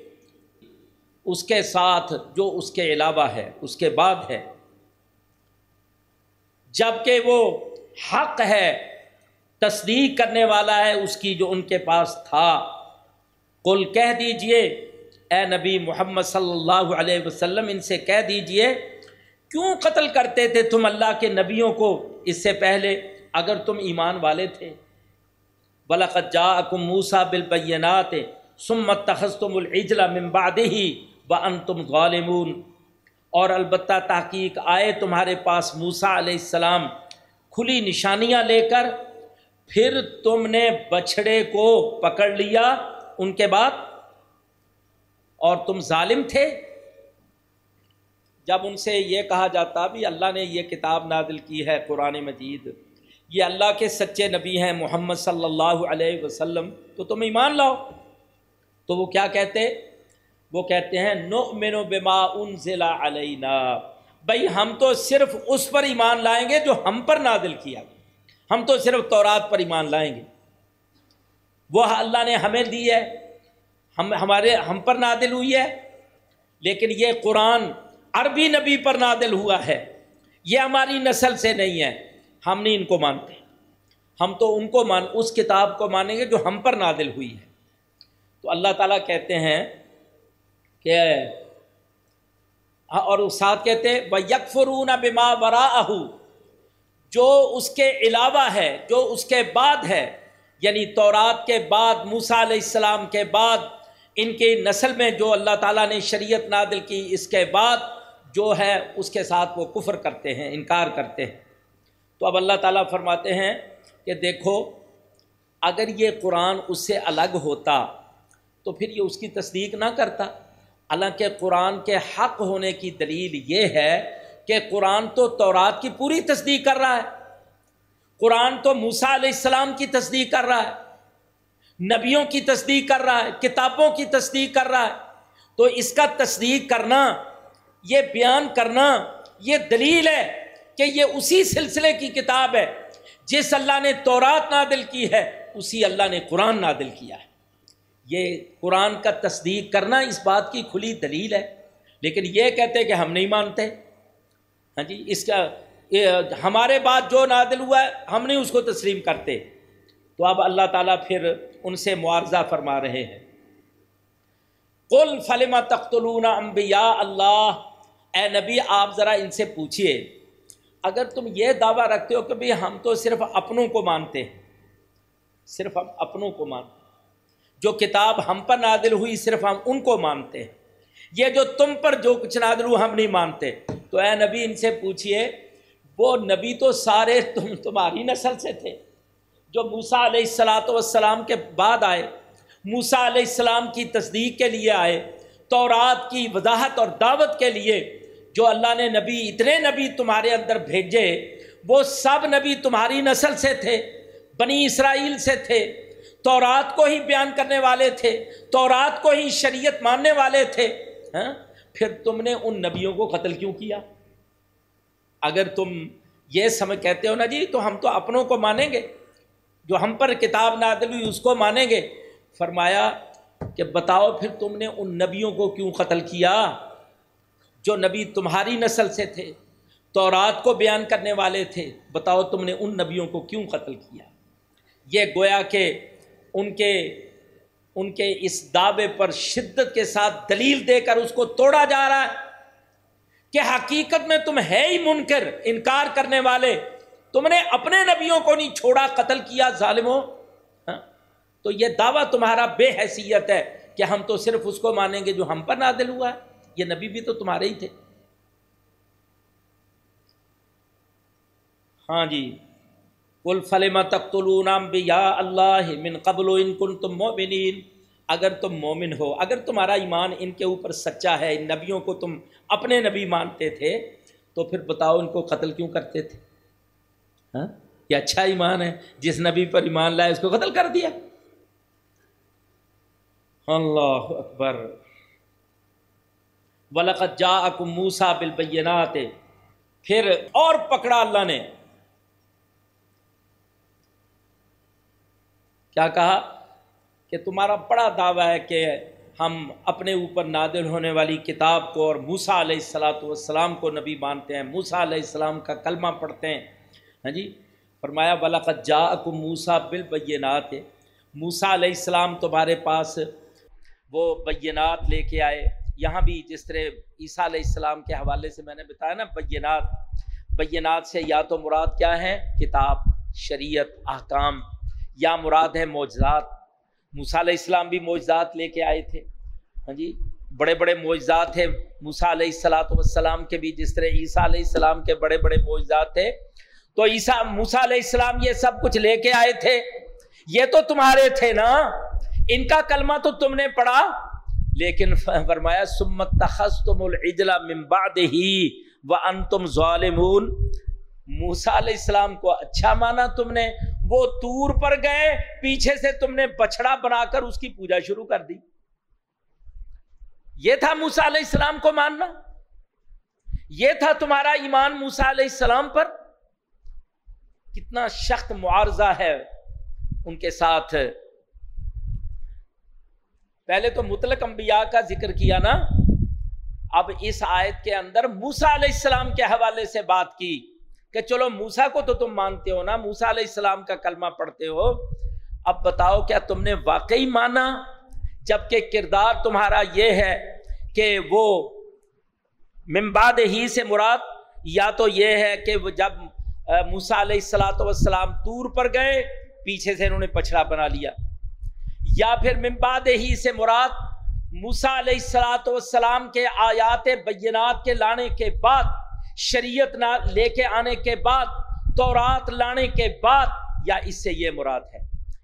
اس کے ساتھ جو اس کے علاوہ ہے، اس کے بعد ہے۔ جبکہ وہ حق ہے تصدیق کرنے والا ہے اس کی جو ان کے پاس تھا۔ کل کہہ دیجیے، اے نبی محمد صلی اللہ علیہ وسلم، ان سے کہہ دیجیے، کیوں قتل کرتے تھے تم اللہ کے نبیوں کو اس سے پہلے اگر تم ایمان والے تھے؟ بلقت جا کم موسا بالبینات سمت تخص تم الجلا ممباد ہی ان تم غالمون اور البتہ تحقیق آئے تمہارے پاس موسا علیہ السلام، کھلی نشانیاں لے کر پھر تم نے بچھڑے کو پکڑ لیا ان کے بعد؟ اور تم ظالم تھے؟ جب ان سے یہ کہا جاتا بھی اللہ نے یہ کتاب نادل کی ہے قرآن مجید، یہ اللہ کے سچے نبی ہیں محمد صلی اللہ علیہ وسلم، تو تم ایمان لاؤ۔ تو وہ کیا کہتے؟ وہ کہتے ہیں نو بما ان علینا۔ بھائی ہم تو صرف اس پر ایمان لائیں گے جو ہم پر نادل کیا ہم تو صرف تورات پر ایمان لائیں گے۔ وہ اللہ نے ہمیں دی ہے، ہم، ہمارے، ہم پر نادل ہوئی ہے، لیکن یہ قرآن عربی نبی پر نادل ہوا ہے۔ یہ ہماری نسل سے نہیں ہے، ہم نہیں ان کو مانتے۔ ہم تو ان کو مان، اس کتاب کو مانیں گے جو ہم پر نادل ہوئی ہے۔ تو اللہ تعالیٰ کہتے ہیں کہ، اور ساتھ کہتے ہیں وہ یکفرون بما برا جو اس کے علاوہ ہے، جو اس کے بعد ہے یعنی تورات کے بعد موسا علیہ السلام کے بعد، ان کی نسل میں جو اللہ تعالیٰ نے شریعت نادل کی، اس کے بعد جو ہے، اس کے ساتھ وہ کفر کرتے ہیں، انکار کرتے ہیں۔ تو اب اللہ تعالیٰ فرماتے ہیں کہ دیکھو، اگر یہ قرآن اس سے الگ ہوتا تو پھر یہ اس کی تصدیق نہ کرتا۔ حالانکہ قرآن کے حق ہونے کی دلیل یہ ہے کہ قرآن تو تورات کی پوری تصدیق کر رہا ہے۔ قرآن تو موسا علیہ السلام کی تصدیق کر رہا ہے۔ نبیوں کی تصدیق کر رہا ہے، کتابوں کی تصدیق کر رہا ہے۔ تو اس کا تصدیق کرنا، یہ بیان کرنا، یہ دلیل ہے کہ یہ اسی سلسلے کی کتاب ہے جس اللہ نے تورات نادل کی ہے، اسی اللہ نے قرآن نادل کیا ہے۔ یہ قرآن کا تصدیق کرنا اس بات کی کھلی دلیل ہے، لیکن یہ کہتے کہ ہم نہیں مانتے۔ ہاں جی اس کا ہمارے بعد جو نادل ہوا ہے، ہم نہیں اس کو تسلیم کرتے۔ تو اب اللہ تعالیٰ پھر ان سے معارضہ فرما رہے ہیں۔ کل فلما تختلون امبیا اللہ؟ اے نبی، آپ ذرا ان سے پوچھیے اگر تم یہ دعویٰ رکھتے ہو کہ بھائی ہم تو صرف اپنوں کو مانتے ہیں، صرف ہم اپنوں کو مانتے جو کتاب ہم پر نادل ہوئی، صرف ہم ان کو مانتے ہیں۔ یہ جو تم پر جو کچھ نادل ہو ہم نہیں مانتے۔ تو اے نبی ان سے پوچھئے، وہ نبی تو سارے تم تمہاری نسل سے تھے۔ جو موسا علیہ السلاۃ والسلام کے بعد آئے موسا علیہ السلام کی تصدیق کے لیے آئے، تورات کی وضاحت اور دعوت کے لیے جو اللہ نے نبی، اتنے نبی تمہارے اندر بھیجے، وہ سب نبی تمہاری نسل سے تھے، بنی اسرائیل سے تھے، تورات کو ہی بیان کرنے والے تھے، تورات کو ہی شریعت ماننے والے تھے۔ ہاں؟ پھر تم نے ان نبیوں کو قتل کیوں کیا؟ اگر تم یہ سمجھ کہتے ہو نا جی تو ہم تو اپنوں کو مانیں گے، جو ہم پر کتاب نادل ہوئی اس کو مانیں گے۔ فرمایا کہ بتاؤ پھر تم نے ان نبیوں کو کیوں قتل کیا؟ جو نبی تمہاری نسل سے تھے تو رات کو بیان کرنے والے تھے، بتاؤ تم نے ان نبیوں کو کیوں قتل کیا؟ یہ گویا کہ ان کے ان کے اس دعوے پر شدت کے ساتھ دلیل دے کر اس کو توڑا جا رہا ہے کہ حقیقت میں تم ہے ہی منکر، انکار کرنے والے۔ تم نے اپنے نبیوں کو نہیں چھوڑا، قتل کیا، ظالموں۔ ہاں؟ تو یہ دعویٰ تمہارا بے حیثیت ہے کہ ہم تو صرف اس کو مانیں گے جو ہم پر نادل ہوا ہے۔ یہ نبی بھی تو تمہارے ہی تھے۔ ہاں جی۔ کل فلم تختلون یا اللہ من قبل ان کن تم مومنین اگر تم مومن ہو، اگر تمہارا ایمان ان کے اوپر سچا ہے، ان نبیوں کو تم اپنے نبی مانتے تھے، تو پھر بتاؤ ان کو قتل کیوں کرتے تھے؟ ہاں؟ یہ اچھا ایمان ہے، جس نبی پر ایمان لائے، اس کو قتل کر دیا۔ اللہ اکبر۔ ولقت جا اکم موسا بالبینات پھر اور پکڑا اللہ نے۔ کیا کہا کہ تمہارا بڑا دعویٰ ہے کہ ہم اپنے اوپر نادل ہونے والی کتاب کو اور موسا علیہ السلاۃ والسلام کو نبی مانتے ہیں موسا علیہ السلام کا کلمہ پڑھتے ہیں۔ ہاں جی؟ فرمایا ولاقت جا کو موسا بال بینات موسا علیہ السلام تمہارے پاس وہ بینات لے کے آئے۔ یہاں بھی جس طرح عیسیٰ علیہ السلام کے حوالے سے میں نے بتایا نا، بینات۔ بینات سے یا تو مراد کیا ہے؟ کتاب، شریعت، احکام۔ یا مراد ہے معجزات۔ موسا علیہ السلام بھی معجزات لے کے آئے تھے۔ ہاں جی بڑے بڑے معجزات تھے موسا علیہ السلاۃ والسلام کے بھی جس طرح عیسیٰ علیہ السلام کے بڑے بڑے معجزات تھے۔ تو عیسیٰ موسا علیہ السلام یہ سب کچھ لے کے آئے تھے۔ یہ تو تمہارے تھے نا۔ ان کا کلمہ تو تم نے پڑھا۔ لیکن فرمایا سمت تخص تم الجلا ممباد ہی و ان تم ظالمون۔ موسا علیہ السلام کو اچھا مانا تم نے۔ وہ تور پر گئے، پیچھے سے تم نے بچڑا بنا کر اس کی پوجا شروع کر دی۔ یہ تھا موسا علیہ السلام کو ماننا۔ یہ تھا تمہارا ایمان موسا علیہ السلام پر۔ کتنا سخت معارضہ ہے ان کے ساتھ۔ پہلے تو مطلق انبیاء کا ذکر کیا نا۔ اب اس آیت کے اندر موسا علیہ السلام کے حوالے سے بات کی۔ کہ چلو موسا کو تو تم مانتے ہو نا موسا علیہ السلام کا کلمہ پڑھتے ہو، اب بتاؤ کیا تم نے واقعی مانا؟ جبکہ کردار تمہارا یہ ہے کہ وہ ممباد ہی سے مراد، یا تو یہ ہے کہ وہ جب موسا علیہ السلاۃ والسلام تور پر گئے، پیچھے سے انہوں نے پچھڑا بنا لیا۔ یا پھر ممباد ہی سے مراد موسا علیہ السلاۃ والسلام کے آیات بینات کے لانے کے بعد شریعت نہ لے کے آنے کے بعد، تورات لانے کے بعد، یا اس سے یہ مراد ہے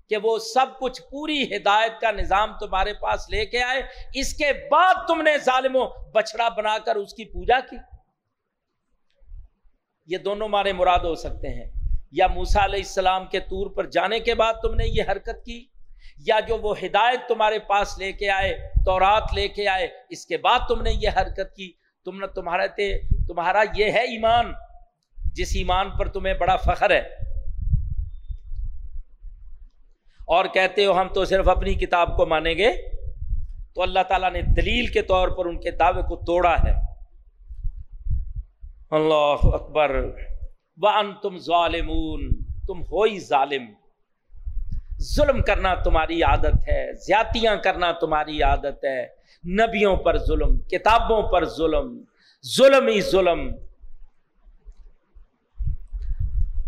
کہ وہ سب کچھ پوری ہدایت کا نظام تمہارے پاس لے کے آئے، اس کے بعد تم نے ظالموں بچڑا بنا کر اس کی پوجا کی۔ یہ دونوں مارے مراد ہو سکتے ہیں۔ یا موسا علیہ السلام کے طور پر جانے کے بعد تم نے یہ حرکت کی، یا جو وہ ہدایت تمہارے پاس لے کے آئے تو رات لے کے آئے، اس کے بعد تم نے یہ حرکت کی۔ تم نے تمہارا تمہارا یہ ہے ایمان، جس ایمان پر تمہیں بڑا فخر ہے۔ اور کہتے ہو ہم تو صرف اپنی کتاب کو مانیں گے۔ تو اللہ تعالیٰ نے دلیل کے طور پر ان کے دعوے کو توڑا ہے۔ اللہ اکبر۔ وان تم ظالمون، تم ہو ہی ظالم۔ ظلم کرنا تمہاری عادت ہے زیاتیاں کرنا تمہاری عادت ہے۔ نبیوں پر ظلم، کتابوں پر ظلم۔ ظلم ہی ظلم۔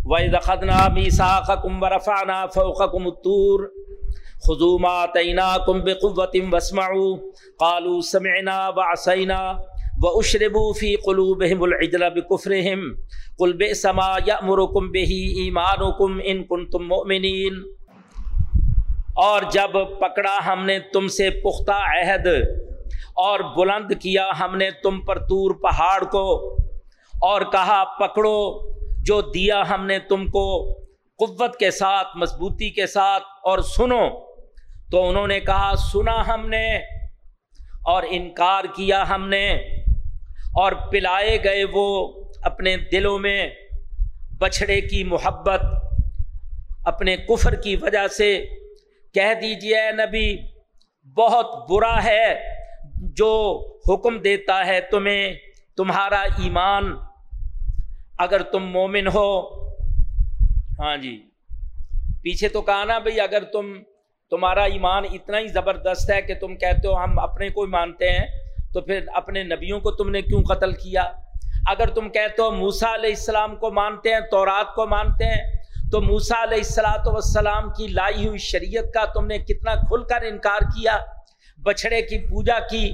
وَإِذَا خَدْنَا مِيسَاقَكُمْ وَرَفَعْنَا فَوْقَكُمُ الطُّورِ خُذُوا مَا آتَيْنَاكُمْ بِقُوَّةٍ وَاسْمَعُوا قَالُوا سَمِعْنَا وَعَصَيْنَا وَأُشْرِبُوا فِي قُلُوبِهِمُ الْعِجْلَ بِكُفْرِهِمْ قُلْ بِئْسَ مَا يَأْمُرُكُمْ بِهِ إِيمَانُكُمْ إِن كُنتُم مُؤْمِنِينَ۔ اور جب پکڑا ہم نے تم سے پختہ عہد اور بلند کیا ہم نے تم پر تور پہاڑ کو اور کہا پکڑو جو دیا ہم نے تم کو قوت کے ساتھ، مضبوطی کے ساتھ اور سنو۔ تو انہوں نے کہا، سنا ہم نے اور انکار کیا ہم نے اور پلائے گئے وہ اپنے دلوں میں بچھڑے کی محبت، اپنے کفر کی وجہ سے۔ کہہ دیجیے نبی، بہت برا ہے۔ جو حکم دیتا ہے تمہیں، تمہارا ایمان۔ اگر تم مومن ہو ہاں جی۔ پیچھے تو کہا نا بھائی اگر تم، تمہارا ایمان اتنا ہی زبردست ہے کہ تم کہتے ہو ہم اپنے کو مانتے ہیں، تو پھر اپنے نبیوں کو تم نے کیوں قتل کیا؟ اگر تم کہتے ہو موسا علیہ السلام کو مانتے ہیں، تورات کو مانتے ہیں، تو موسا علیہ السلاۃ والسلام کی لائی ہوئی شریعت کا تم نے کتنا کھل کر انکار کیا؟ بچھڑے کی پوجا کی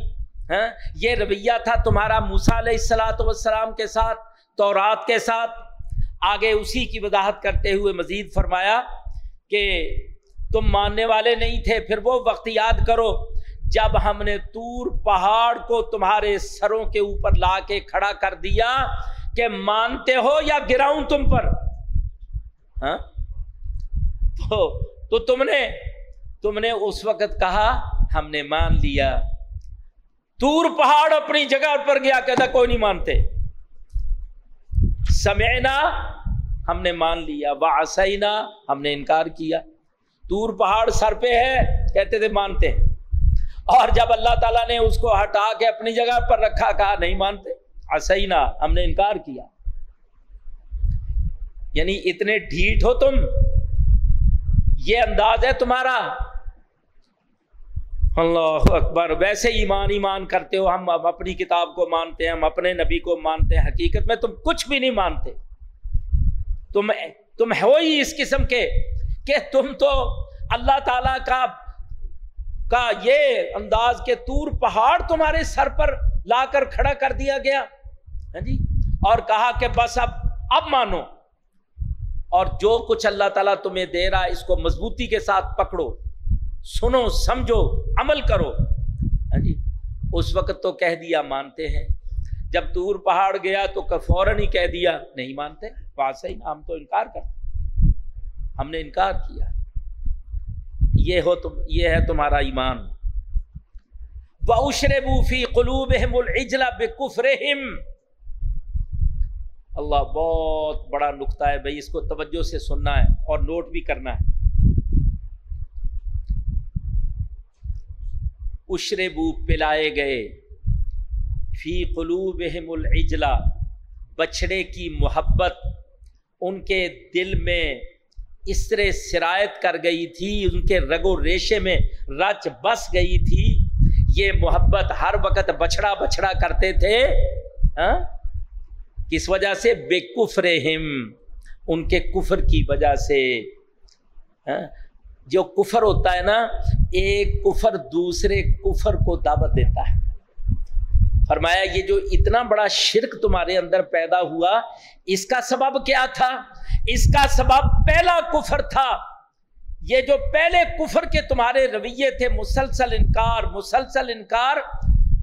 ہاں؟ یہ رویہ تھا تمہارا موسا علیہ السلاۃ والسلام کے ساتھ، تورات کے ساتھ۔ آگے اسی کی وضاحت کرتے ہوئے مزید فرمایا کہ تم ماننے والے نہیں تھے، پھر وہ وقت یاد کرو جب ہم نے تور پہاڑ کو تمہارے سروں کے اوپر لا کے کھڑا کر دیا کہ مانتے ہو یا گراؤں تم پر۔ ہاں؟ تو تو تم نے تم نے اس وقت کہا ہم نے مان لیا۔ تور پہاڑ اپنی جگہ پر گیا، کہتا کوئی نہیں مانتے۔ سمعنا، ہم نے مان لیا۔ واسینا ہم نے انکار کیا۔ دور پہاڑ سر پہ ہے، کہتے تھے مانتے ہیں۔ اور جب اللہ تعالیٰ نے اس کو ہٹا کے اپنی جگہ پر رکھا، کہا نہیں مانتے۔ اسینا ہم نے انکار کیا۔ یعنی اتنے ڈھیٹ ہو تم، یہ انداز ہے تمہارا۔ اللہ اکبر، ویسے ایمان ایمان کرتے ہو، ہم اپنی کتاب کو مانتے ہیں، ہم اپنے نبی کو مانتے ہیں، حقیقت میں تم کچھ بھی نہیں مانتے۔ تم تم ہو ہی اس قسم کے کہ تم تو اللہ تعالی کا کا یہ انداز کے تور پہاڑ تمہارے سر پر لا کر کھڑا کر دیا گیا۔ ہاں جی؟ اور کہا کہ بس اب اب مانو۔ اور جو کچھ اللہ تعالیٰ تمہیں دے رہا ہے، اس کو مضبوطی کے ساتھ پکڑو۔ سنو، سمجھو، عمل کرو۔ ہاں جی اس وقت تو کہہ دیا مانتے ہیں۔ جب دور پہاڑ گیا تو فوراً ہی کہہ دیا، نہیں مانتے بات صحیح ہم تو انکار کرتے ہم نے انکار کیا۔ یہ ہو تم، یہ ہے تمہارا ایمان۔ وشر بوفی قلوب الجلا بے اللہ بہت بڑا نقطہ ہے بھائی، اس کو توجہ سے سننا ہے اور نوٹ بھی کرنا ہے۔ اشرے بو پلائے گئے۔ فی قلوب الجلا بچھڑے کی محبت۔ ان کے دل میں اس طرح سرایت کر گئی تھی، ان کے رگ و ریشے میں رچ بس گئی تھی۔ یہ محبت ہر وقت بچھڑا بچھڑا کرتے تھے۔ ہاں؟ کس وجہ سے؟ بے کفر ان کے کفر کی وجہ سے۔ ہاں؟ جو کفر ہوتا ہے نا، ایک کفر دوسرے کفر کو دعوت دیتا ہے۔ فرمایا، یہ جو اتنا بڑا شرک تمہارے اندر پیدا ہوا، اس کا سبب کیا تھا؟ اس کا سبب پہلا کفر تھا۔ یہ جو پہلے کفر کے تمہارے رویے تھے، مسلسل انکار مسلسل انکار،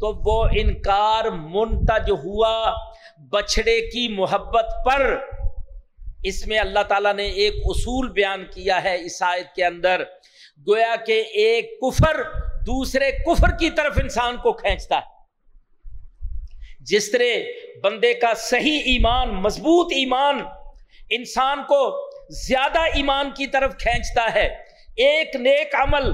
تو وہ انکار منتج ہوا بچڑے کی محبت پر۔ اس میں اللہ تعالیٰ نے ایک اصول بیان کیا ہے عیسائیت کے اندر، گویا کہ ایک کفر دوسرے کفر کی طرف انسان کو کھینچتا ہے۔ جس طرح بندے کا صحیح ایمان، مضبوط ایمان انسان کو زیادہ ایمان کی طرف کھینچتا ہے، ایک نیک عمل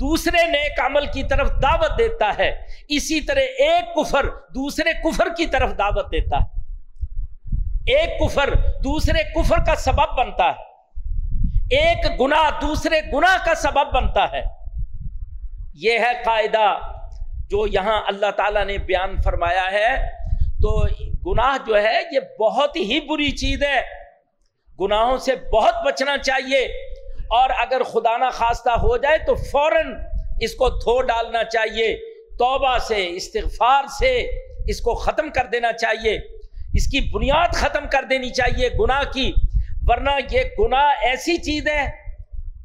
دوسرے نیک عمل کی طرف دعوت دیتا ہے، اسی طرح ایک کفر دوسرے کفر کی طرف دعوت دیتا ہے۔ ایک کفر دوسرے کفر کا سبب بنتا ہے۔ ایک گنا دوسرے گنا کا سبب بنتا ہے۔ یہ ہے قاعدہ جو یہاں اللہ تعالیٰ نے بیان فرمایا ہے۔ تو گناہ جو ہے، یہ بہت ہی بری چیز ہے۔ گناہوں سے بہت بچنا چاہیے۔ اور اگر خدا نہ خواستہ ہو جائے تو فوراً اس کو دھو ڈالنا چاہیے۔ توبہ سے، استغفار سے اس کو ختم کر دینا چاہیے۔ اس کی بنیاد ختم کر دینی چاہیے، گناہ کی۔ ورنہ یہ گناہ ایسی چیز ہے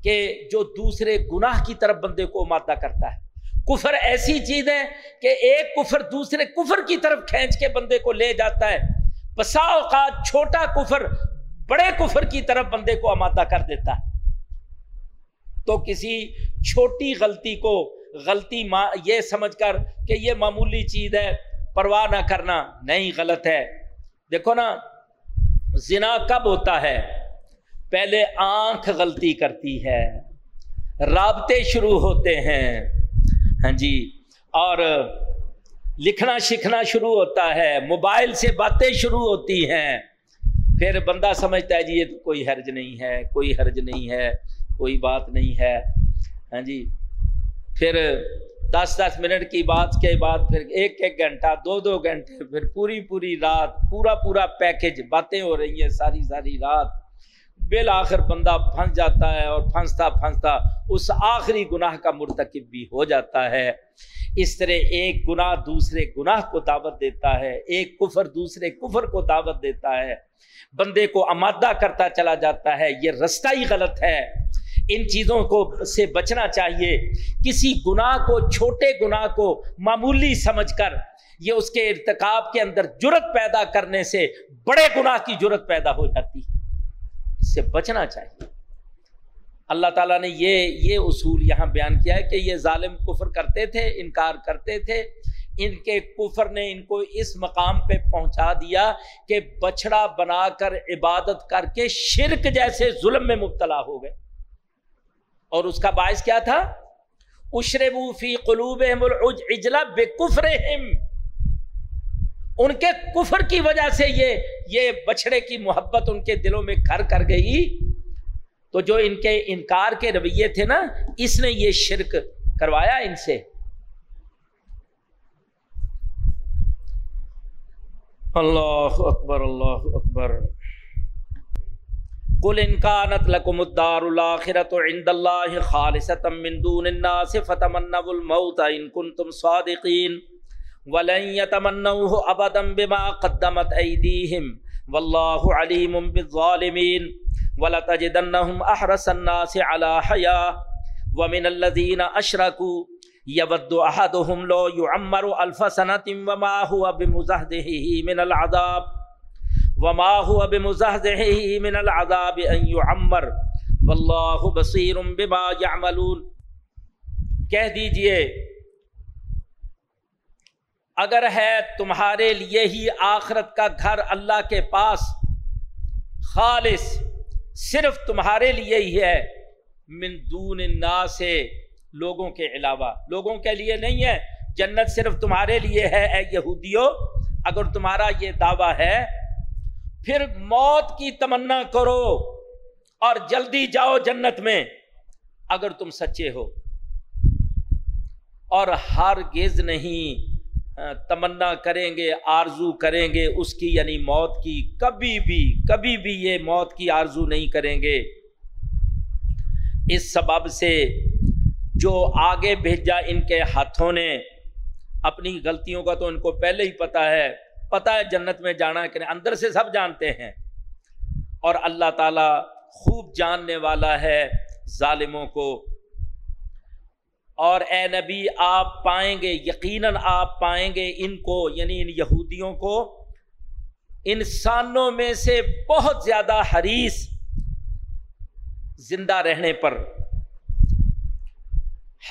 کہ جو دوسرے گناہ کی طرف بندے کو مادہ کرتا ہے۔ کفر ایسی چیز ہے کہ ایک کفر دوسرے کفر کی طرف کھینچ کے بندے کو لے جاتا ہے۔ بسا اوقات چھوٹا کفر بڑے کفر کی طرف بندے کو آمادہ کر دیتا ہے۔ تو کسی چھوٹی غلطی کو غلطی یہ سمجھ کر کہ یہ معمولی چیز ہے، پرواہ نہ کرنا، نہیں غلط ہے۔ دیکھو نا، زنا کب ہوتا ہے؟ پہلے آنکھ غلطی کرتی ہے، رابطے شروع ہوتے ہیں۔ ہاں جی اور لکھنا سیکھنا شروع ہوتا ہے، موبائل سے باتیں شروع ہوتی ہیں۔ پھر بندہ سمجھتا ہے جی یہ کوئی حرج نہیں ہے، کوئی حرج نہیں ہے، کوئی بات نہیں ہے۔ ہاں جی پھر دس دس منٹ کی بات کے بعد پھر ایک ایک گھنٹہ، دو دو گھنٹے، پھر پوری پوری رات، پورا پورا پیکج باتیں ہو رہی ہیں ساری ساری رات۔ بالآخر بندہ پھنس جاتا ہے اور پھنستا پھنستا اس آخری گناہ کا مرتکب بھی ہو جاتا ہے۔ اس طرح ایک گناہ دوسرے گناہ کو دعوت دیتا ہے، ایک کفر دوسرے کفر کو دعوت دیتا ہے۔ بندے کو آمادہ کرتا چلا جاتا ہے، یہ رستہ ہی غلط ہے۔ ان چیزوں کو سے بچنا چاہیے۔ کسی گناہ کو، چھوٹے گناہ کو معمولی سمجھ کر، یہ اس کے ارتکاب کے اندر جرت پیدا کرنے سے بڑے گناہ کی جرت پیدا ہو جاتی۔ اس سے بچنا چاہیے۔ اللہ تعالیٰ نے یہ یہ اصول یہاں بیان کیا ہے کہ یہ ظالم کفر کرتے تھے، انکار کرتے تھے۔ ان کے کفر نے ان کو اس مقام پہ پہنچا دیا کہ بچڑا بنا کر عبادت کر کے شرک جیسے ظلم میں مبتلا ہو گئے۔ اور اس کا باعث کیا تھا؟ اشربو فی قلوب اجلا بے کفر ان کے کفر کی وجہ سے یہ یہ بچڑے کی محبت ان کے دلوں میں گھر کر گئی۔ تو جو ان کے انکار کے رویے تھے نا، اس نے یہ شرک کروایا ان سے۔ اللہ اکبر اللہ اکبر۔ قل ان كانت لكم الدار الاخره عند الله خالصه من دون الناس فتمنوا الموت ان كنتم صادقين ولن يتمنوه ابدا بما قدمت ايديهم والله عليم بالظالمين ولتجدنهم احرص الناس على حياه ومن الذين اشركوا يود احدهم لو يعمر الف سنه وما هو بمزحزحه من العذاب وما هو بمزحزحه من العذاب ان يعمر. والله بصير بما يعملون. کہہ دیجیے، اگر ہے تمہارے لیے ہی آخرت کا گھر اللہ کے پاس، خالص صرف تمہارے لیے ہی ہے، من دون الناس سے لوگوں کے علاوہ. لوگوں کے لیے نہیں ہے، جنت صرف تمہارے لیے ہے، اے یہودیو، اگر تمہارا یہ دعویٰ ہے پھر موت کی تمنا کرو اور جلدی جاؤ جنت میں۔ اگر تم سچے ہو۔ اور ہر گز نہیں ہاں، تمنا کریں گے، آرزو کریں گے اس کی یعنی موت کی۔ کبھی بھی کبھی بھی یہ موت کی آرزو نہیں کریں گے۔ اس سبب سے جو آگے بھیجا ان کے ہاتھوں نے، اپنی غلطیوں کا تو ان کو پہلے ہی پتا ہے۔ پتا ہے جنت میں جانا کہ اندر سے سب جانتے ہیں۔ اور اللہ تعالی خوب جاننے والا ہے ظالموں کو۔ اور اے نبی، آپ پائیں گے، یقیناً آپ پائیں گے ان کو یعنی ان یہودیوں کو۔ انسانوں میں سے بہت زیادہ حریث زندہ رہنے پر۔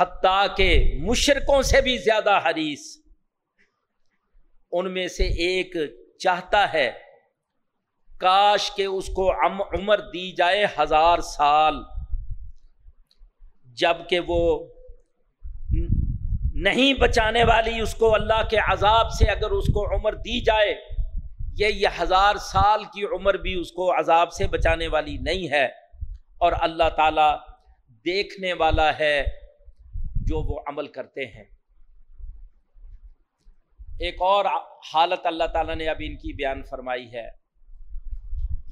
حتیٰ کہ مشرقوں سے بھی زیادہ حریث ان میں سے ایک چاہتا ہے، کاش کہ اس کو عمر دی جائے ہزار سال۔ جبکہ وہ نہیں بچانے والی اس کو اللہ کے عذاب سے اگر اس کو عمر دی جائے، یہ یہ ہزار سال کی عمر بھی اس کو عذاب سے بچانے والی نہیں ہے۔ اور اللہ تعالی دیکھنے والا ہے جو وہ عمل کرتے ہیں۔ ایک اور حالت اللہ تعالیٰ نے ابھی ان کی بیان فرمائی ہے۔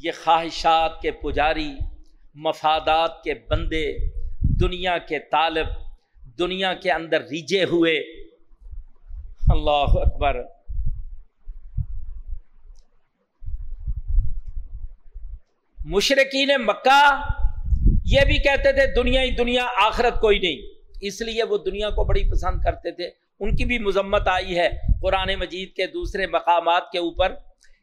یہ خواہشات کے پجاری، مفادات کے بندے، دنیا کے طالب، دنیا کے اندر ریجے ہوئے۔ اللہ اکبر۔ مشرقین مکہ یہ بھی کہتے تھے، دنیا ہی دنیا، آخرت کوئی نہیں۔ اس لیے وہ دنیا کو بڑی پسند کرتے تھے۔ ان کی بھی مذمت آئی ہے قرآن مجید کے دوسرے مقامات کے اوپر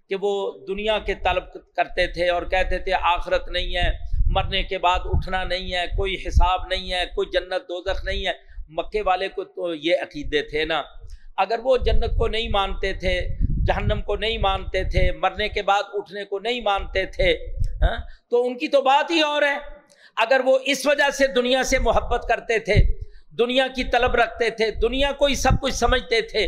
کہ وہ دنیا کے طلب کرتے تھے اور کہتے تھے آخرت نہیں ہے، مرنے کے بعد اٹھنا نہیں ہے، کوئی حساب نہیں ہے، کوئی جنت دوزخ نہیں ہے۔ مکے والے کو تو یہ عقیدے تھے نا۔ اگر وہ جنت کو نہیں مانتے تھے، جہنم کو نہیں مانتے تھے، مرنے کے بعد اٹھنے کو نہیں مانتے تھے ہاں، تو ان کی تو بات ہی اور ہے۔ اگر وہ اس وجہ سے دنیا سے محبت کرتے تھے دنیا کی طلب رکھتے تھے، دنیا کو ہی سب کچھ سمجھتے تھے،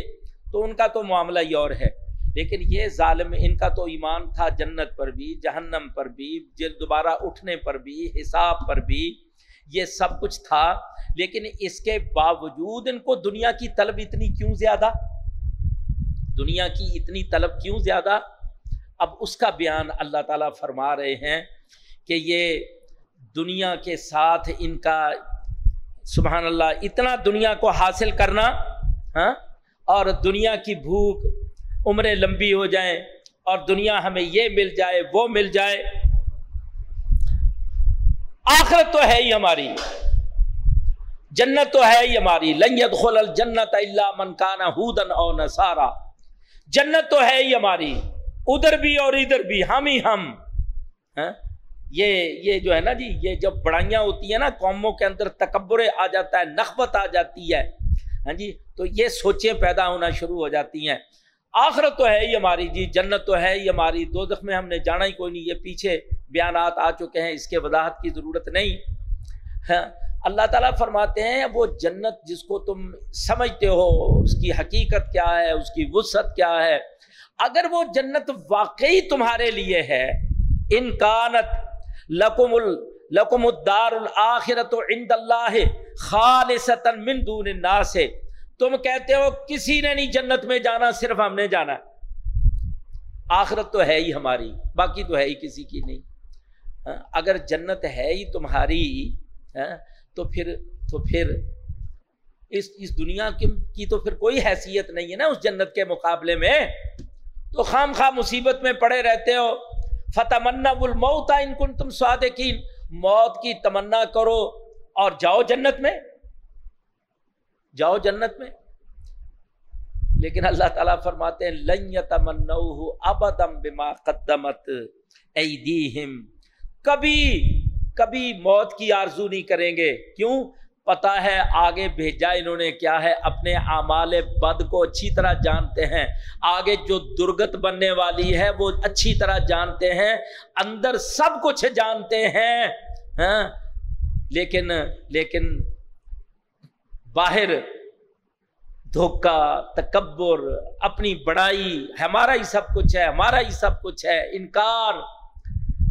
تو ان کا تو معاملہ ہی اور ہے۔ لیکن یہ ظالم، ان کا تو ایمان تھا جنت پر بھی، جہنم پر بھی دوبارہ اٹھنے پر بھی، حساب پر بھی، یہ سب کچھ تھا۔ لیکن اس کے باوجود ان کو دنیا کی طلب اتنی کیوں زیادہ؟ دنیا کی اتنی طلب کیوں زیادہ؟ اب اس کا بیان اللہ تعالیٰ فرما رہے ہیں کہ یہ دنیا کے ساتھ ان کا سبحان اللہ، اتنا دنیا کو حاصل کرنا ہاں اور دنیا کی بھوک، عمریں لمبی ہو جائیں، اور دنیا ہمیں یہ مل جائے، وہ مل جائے۔ آخرت تو ہے ہی ہماری۔ جنت تو ہے ہی ہماری۔ لنگت خل الجنت اللہ منکانہ ہودن او نسارا جنت تو ہے ہی ہماری۔ ادھر بھی اور ادھر بھی، ہم ہی ہم ہاں؟ یہ یہ جو ہے نا جی یہ جب بڑائیاں ہوتی ہیں نا، قوموں کے اندر تکبر آ جاتا ہے نخبت آ جاتی ہے۔ ہاں جی تو یہ سوچیں پیدا ہونا شروع ہو جاتی ہیں۔ آخرت تو ہے ہی ہماری جی جنت تو ہے ہی ہماری۔ دو دخ میں ہم نے جانا ہی کوئی نہیں، یہ پیچھے بیانات آ چکے ہیں، اس کے وضاحت کی ضرورت نہیں۔ ہاں، اللہ تعالیٰ فرماتے ہیں، وہ جنت جس کو تم سمجھتے ہو، اس کی حقیقت کیا ہے، اس کی وسعت کیا ہے۔ اگر وہ جنت واقعی تمہارے لیے ہے انکانت لکم ال لکم الدار الآخرت عند اللہ خالصتا من دون الناس. تم کہتے ہو کسی نے نہیں جنت میں جانا، صرف ہم نے جانا آخرت تو ہے ہی ہماری، باقی تو ہے ہی کسی کی نہیں۔ ہاں، اگر جنت ہے ہی تمہاری ہاں، تو پھر تو پھر اس اس دنیا کی تو پھر کوئی حیثیت نہیں ہے نا اس جنت کے مقابلے میں؟ تو خام خواہ مصیبت میں پڑے رہتے ہو فتح منا الموت ان کن تم صادقین۔ موت کی تمنا کرو اور جاؤ جنت میں۔ جاؤ جنت میں۔ لیکن اللہ تعالیٰ فرماتے ہیں، لن یتمنوہ ابدم بما قدمت ایدیہم۔ کبھی کبھی موت کی آرزو نہیں کریں گے۔ کیوں؟ پتا ہے، آگے بھیجا انہوں نے کیا ہے، اپنے اعمال بد کو اچھی طرح جانتے ہیں۔ آگے جو درگت بننے والی ہے، وہ اچھی طرح جانتے ہیں۔ اندر سب کچھ جانتے ہیں ہاں؟ لیکن لیکن باہر دھوکا تکبر، اپنی بڑائی، ہمارا ہی سب کچھ ہے، ہمارا ہی سب کچھ ہے، انکار۔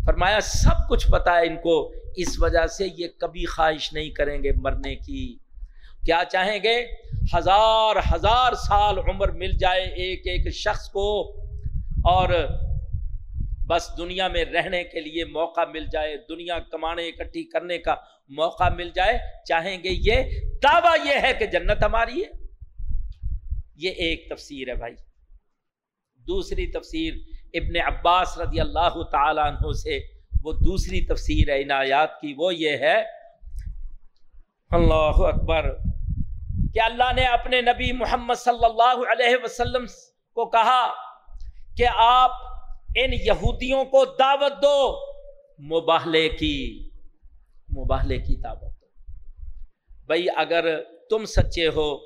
فرمایا، سب کچھ پتا ہے ان کو۔ اس وجہ سے یہ کبھی خواہش نہیں کریں گے مرنے کی۔ کیا چاہیں گے؟ ہزار ہزار سال عمر مل جائے ایک ایک شخص کو اور بس دنیا میں رہنے کے لیے موقع مل جائے، دنیا کمانے، اکٹھی کرنے کا موقع مل جائے۔ چاہیں گے یہ؟ دعویٰ یہ ہے کہ جنت ہماری ہے۔ یہ ایک تفسیر ہے بھائی۔ دوسری تفسیر ابن عباس رضی اللہ تعالیٰ عنہ سے وہ دوسری تفسیر ہے ان آیات کی وہ یہ ہے، اللہ اکبر، کہ اللہ نے اپنے نبی محمد صلی اللہ علیہ وسلم کو کہا کہ آپ ان یہودیوں کو دعوت دو، مباہلے کی مباہلے کی دعوت دو۔ بھائی اگر تم سچے ہو،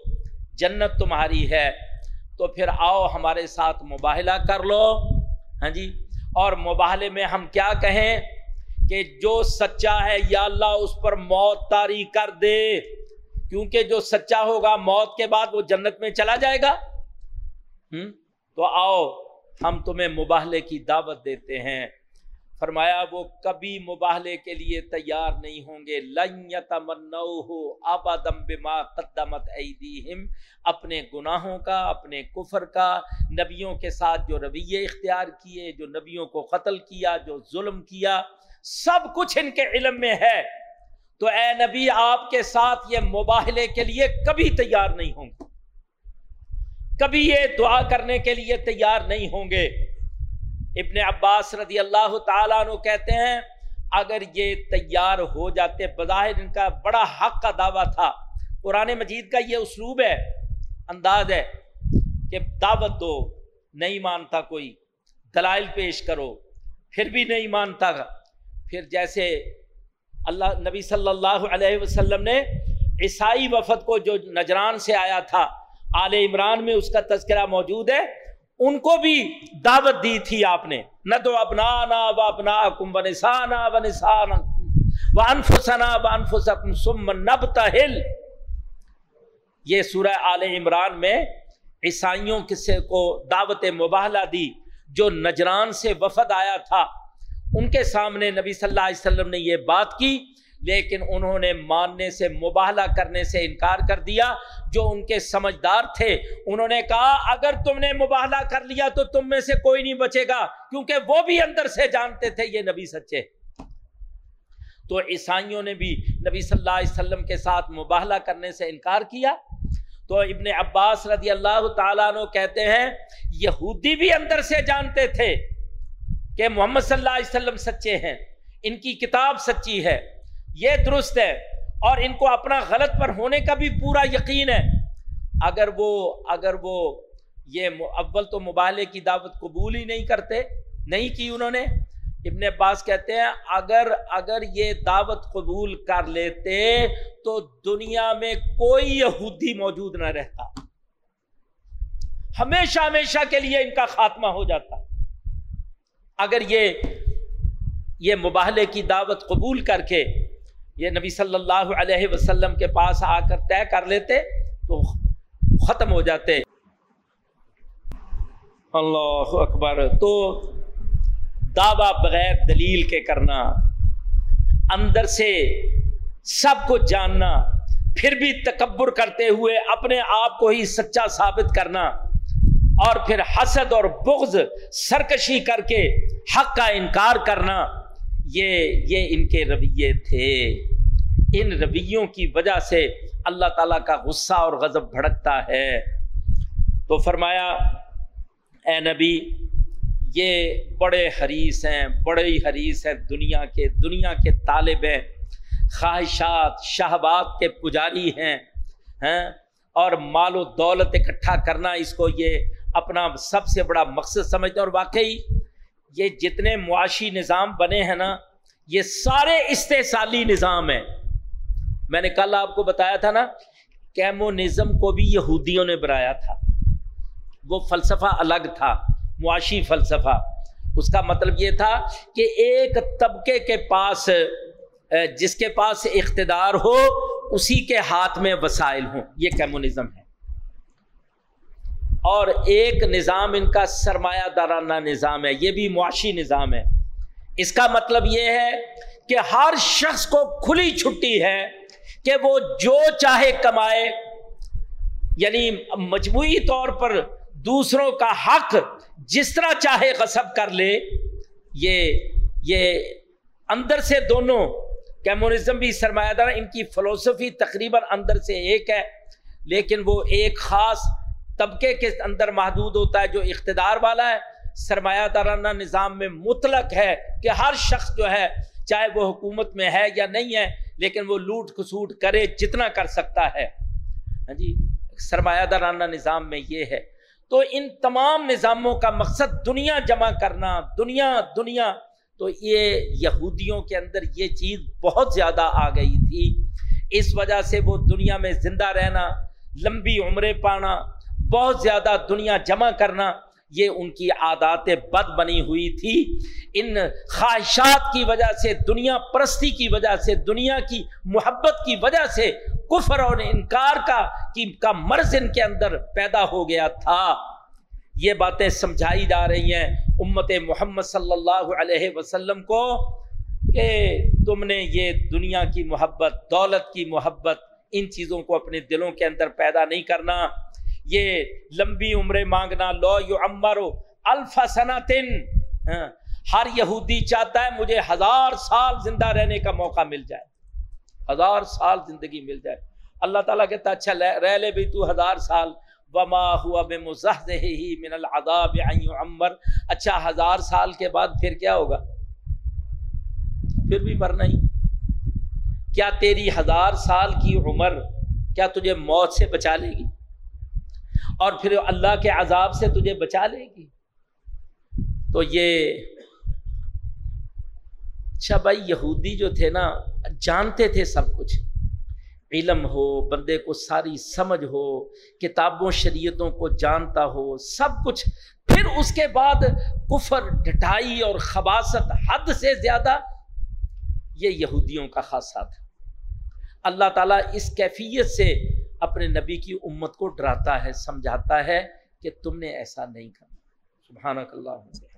جنت تمہاری ہے، تو پھر آؤ ہمارے ساتھ مباہلہ کر لو۔ ہاں جی؟ اور مباہلے میں ہم کیا کہیں کہ جو سچا ہے یا اللہ اس پر موت تاری کر دے۔ کیونکہ جو سچا ہوگا موت کے بعد وہ جنت میں چلا جائے گا۔ ہم؟ تو آؤ، ہم تمہیں مباہلے کی دعوت دیتے ہیں۔ فرمایا، وہ کبھی مباہلے کے لیے تیار نہیں ہوں گے۔ بما قدمت ایدیہم۔ اپنے گناہوں کا، اپنے کفر کا، نبیوں کے ساتھ جو رویے اختیار کیے، جو نبیوں کو قتل کیا، جو ظلم کیا، سب کچھ ان کے علم میں ہے۔ تو اے نبی، آپ کے ساتھ یہ مباہلے کے لیے کبھی تیار نہیں ہوں گے۔ کبھی یہ دعا کرنے کے لیے تیار نہیں ہوں گے۔ ابن عباس رضی اللہ تعالیٰ عنہ کہتے ہیں، اگر یہ تیار ہو جاتے، بظاہر ان کا بڑا حق کا دعویٰ تھا۔ قرآن مجید کا یہ اسلوب ہے، انداز ہے کہ دعوت دو، نہیں مانتا کوئی، دلائل پیش کرو، پھر بھی نہیں مانتا۔ پھر جیسے اللہ، نبی صلی اللہ علیہ وسلم نے عیسائی وفد کو جو نجران سے آیا تھا، آل عمران میں اس کا تذکرہ موجود ہے۔ ان کو بھی دعوت دی تھی آپ نے۔ نہ تو اپنا نا و اپنا کم و نسانا و نسانا و انفسنا و انفسکم سم نبتہل۔ یہ سورہ آل عمران میں عیسائیوں کسے کو دعوت مباہلہ دی جو نجران سے وفد آیا تھا۔ ان کے سامنے نبی صلی اللہ علیہ وسلم نے یہ بات کی لیکن انہوں نے ماننے سے مباہلہ کرنے سے انکار کر دیا جو ان کے سمجھدار تھے۔ انہوں نے کہا، اگر تم نے مباہلہ کر لیا تو تم میں سے کوئی نہیں بچے گا، کیونکہ وہ بھی اندر سے جانتے تھے یہ نبی سچے۔ تو عیسائیوں نے بھی نبی صلی اللہ علیہ وسلم کے ساتھ مباہلہ کرنے سے انکار کیا۔ تو ابن عباس رضی اللہ تعالیٰ عنہ کہتے ہیں، یہودی بھی اندر سے جانتے تھے کہ محمد صلی اللہ علیہ وسلم سچے ہیں، ان کی کتاب سچی ہے۔ یہ درست ہے اور ان کو اپنا غلط پر ہونے کا بھی پورا یقین ہے۔ اگر وہ اگر وہ یہ اول تو مبالے کی دعوت قبول ہی نہیں کرتے، نہیں کی انہوں نے۔ ابن عباس کہتے ہیں، اگر اگر یہ دعوت قبول کر لیتے تو دنیا میں کوئی یہودی موجود نہ رہتا۔ ہمیشہ ہمیشہ کے لیے ان کا خاتمہ ہو جاتا۔ اگر یہ یہ مباہلے کی دعوت قبول کر کے یہ نبی صلی اللہ علیہ وسلم کے پاس آ کر طے کر لیتے تو ختم ہو جاتے۔ اللہ اکبر۔ تو دعوی بغیر دلیل کے کرنا، اندر سے سب کو جاننا، پھر بھی تکبر کرتے ہوئے اپنے آپ کو ہی سچا ثابت کرنا، اور پھر حسد اور بغض، سرکشی کر کے حق کا انکار کرنا۔ یہ یہ ان کے رویے تھے۔ ان رویوں کی وجہ سے اللہ تعالیٰ کا غصہ اور غضب بھڑکتا ہے۔ تو فرمایا، اے نبی، یہ بڑے حریث ہیں، بڑے ہی حریث ہیں دنیا کے دنیا کے طالب ہیں۔ خواہشات شہبات کے پجاری ہیں ہیں؟ اور مال و دولت اکٹھا کرنا اس کو یہ اپنا سب سے بڑا مقصد سمجھتے اور واقعی یہ جتنے معاشی نظام بنے ہیں نا، یہ سارے استحصالی نظام ہیں۔ میں نے کل آپ کو بتایا تھا نا، کیمونزم کو بھی یہودیوں نے بنایا تھا۔ وہ فلسفہ الگ تھا، معاشی فلسفہ۔ اس کا مطلب یہ تھا کہ ایک طبقے کے پاس، جس کے پاس اقتدار ہو، اسی کے ہاتھ میں وسائل ہوں۔ یہ کیمونزم ہے۔ اور ایک نظام ان کا سرمایہ دارانہ نظام ہے، یہ بھی معاشی نظام ہے۔ اس کا مطلب یہ ہے کہ ہر شخص کو کھلی چھٹی ہے کہ وہ جو چاہے کمائے۔ یعنی مجموعی طور پر دوسروں کا حق جس طرح چاہے غصب کر لے، یہ یہ اندر سے دونوں کیمونزم بھی سرمایہ دار ان کی فلسفی تقریباً اندر سے ایک ہے، لیکن وہ ایک خاص طبقے کے اندر محدود ہوتا ہے، جو اقتدار والا ہے، سرمایہ دارانہ نظام میں مطلق ہے کہ ہر شخص جو ہے، چاہے وہ حکومت میں ہے یا نہیں ہے، لیکن وہ لوٹ کسوٹ کرے جتنا کر سکتا ہے۔ ہاں جی سرمایہ دارانہ نظام میں یہ ہے۔ تو ان تمام نظاموں کا مقصد دنیا جمع کرنا، دنیا دنیا۔ تو یہ یہودیوں کے اندر یہ چیز بہت زیادہ آ گئی تھی۔ اس وجہ سے وہ دنیا میں زندہ رہنا، لمبی عمریں پانا بہت زیادہ دنیا جمع کرنا، یہ ان کی عادات بد بنی ہوئی تھی۔ ان خواہشات کی وجہ سے، دنیا پرستی کی وجہ سے، دنیا کی محبت کی وجہ سے کفر اور انکار کا، کی کا مرض ان کے اندر پیدا ہو گیا تھا۔ یہ باتیں سمجھائی جا رہی ہیں امت محمد صلی اللہ علیہ وسلم کو، کہ تم نے یہ دنیا کی محبت، دولت کی محبت، ان چیزوں کو اپنے دلوں کے اندر پیدا نہیں کرنا۔ یہ لمبی عمریں مانگنا لو یو امر الفا صنعتن ہاں، ہر یہودی چاہتا ہے مجھے ہزار سال زندہ رہنے کا موقع مل جائے۔ ہزار سال زندگی مل جائے۔ اللہ تعالیٰ کہتا اچھا رہ لے بھی تو ہزار سال۔ وما ہوا بے ہی من العذاب عمر اچھا ہزار سال کے بعد پھر کیا ہوگا؟ پھر بھی مرنا ہی۔ کیا تیری ہزار سال کی عمر کیا تجھے موت سے بچا لے گی؟ اور پھر اللہ کے عذاب سے تجھے بچا لے گی۔ تو یہ اچھا بھائی یہودی جو تھے نا، جانتے تھے سب کچھ۔ علم ہو، بندے کو ساری سمجھ ہو، کتابوں، شریعتوں کو جانتا ہو، سب کچھ۔ پھر اس کے بعد کفر، ڈٹائی اور خباست حد سے زیادہ یہ یہودیوں کا خاصہ تھا۔ اللہ تعالیٰ اس کیفیت سے اپنے نبی کی امت کو ڈراتا ہے، سمجھاتا ہے کہ تم نے ایسا نہیں کرنا سبحانک اللہ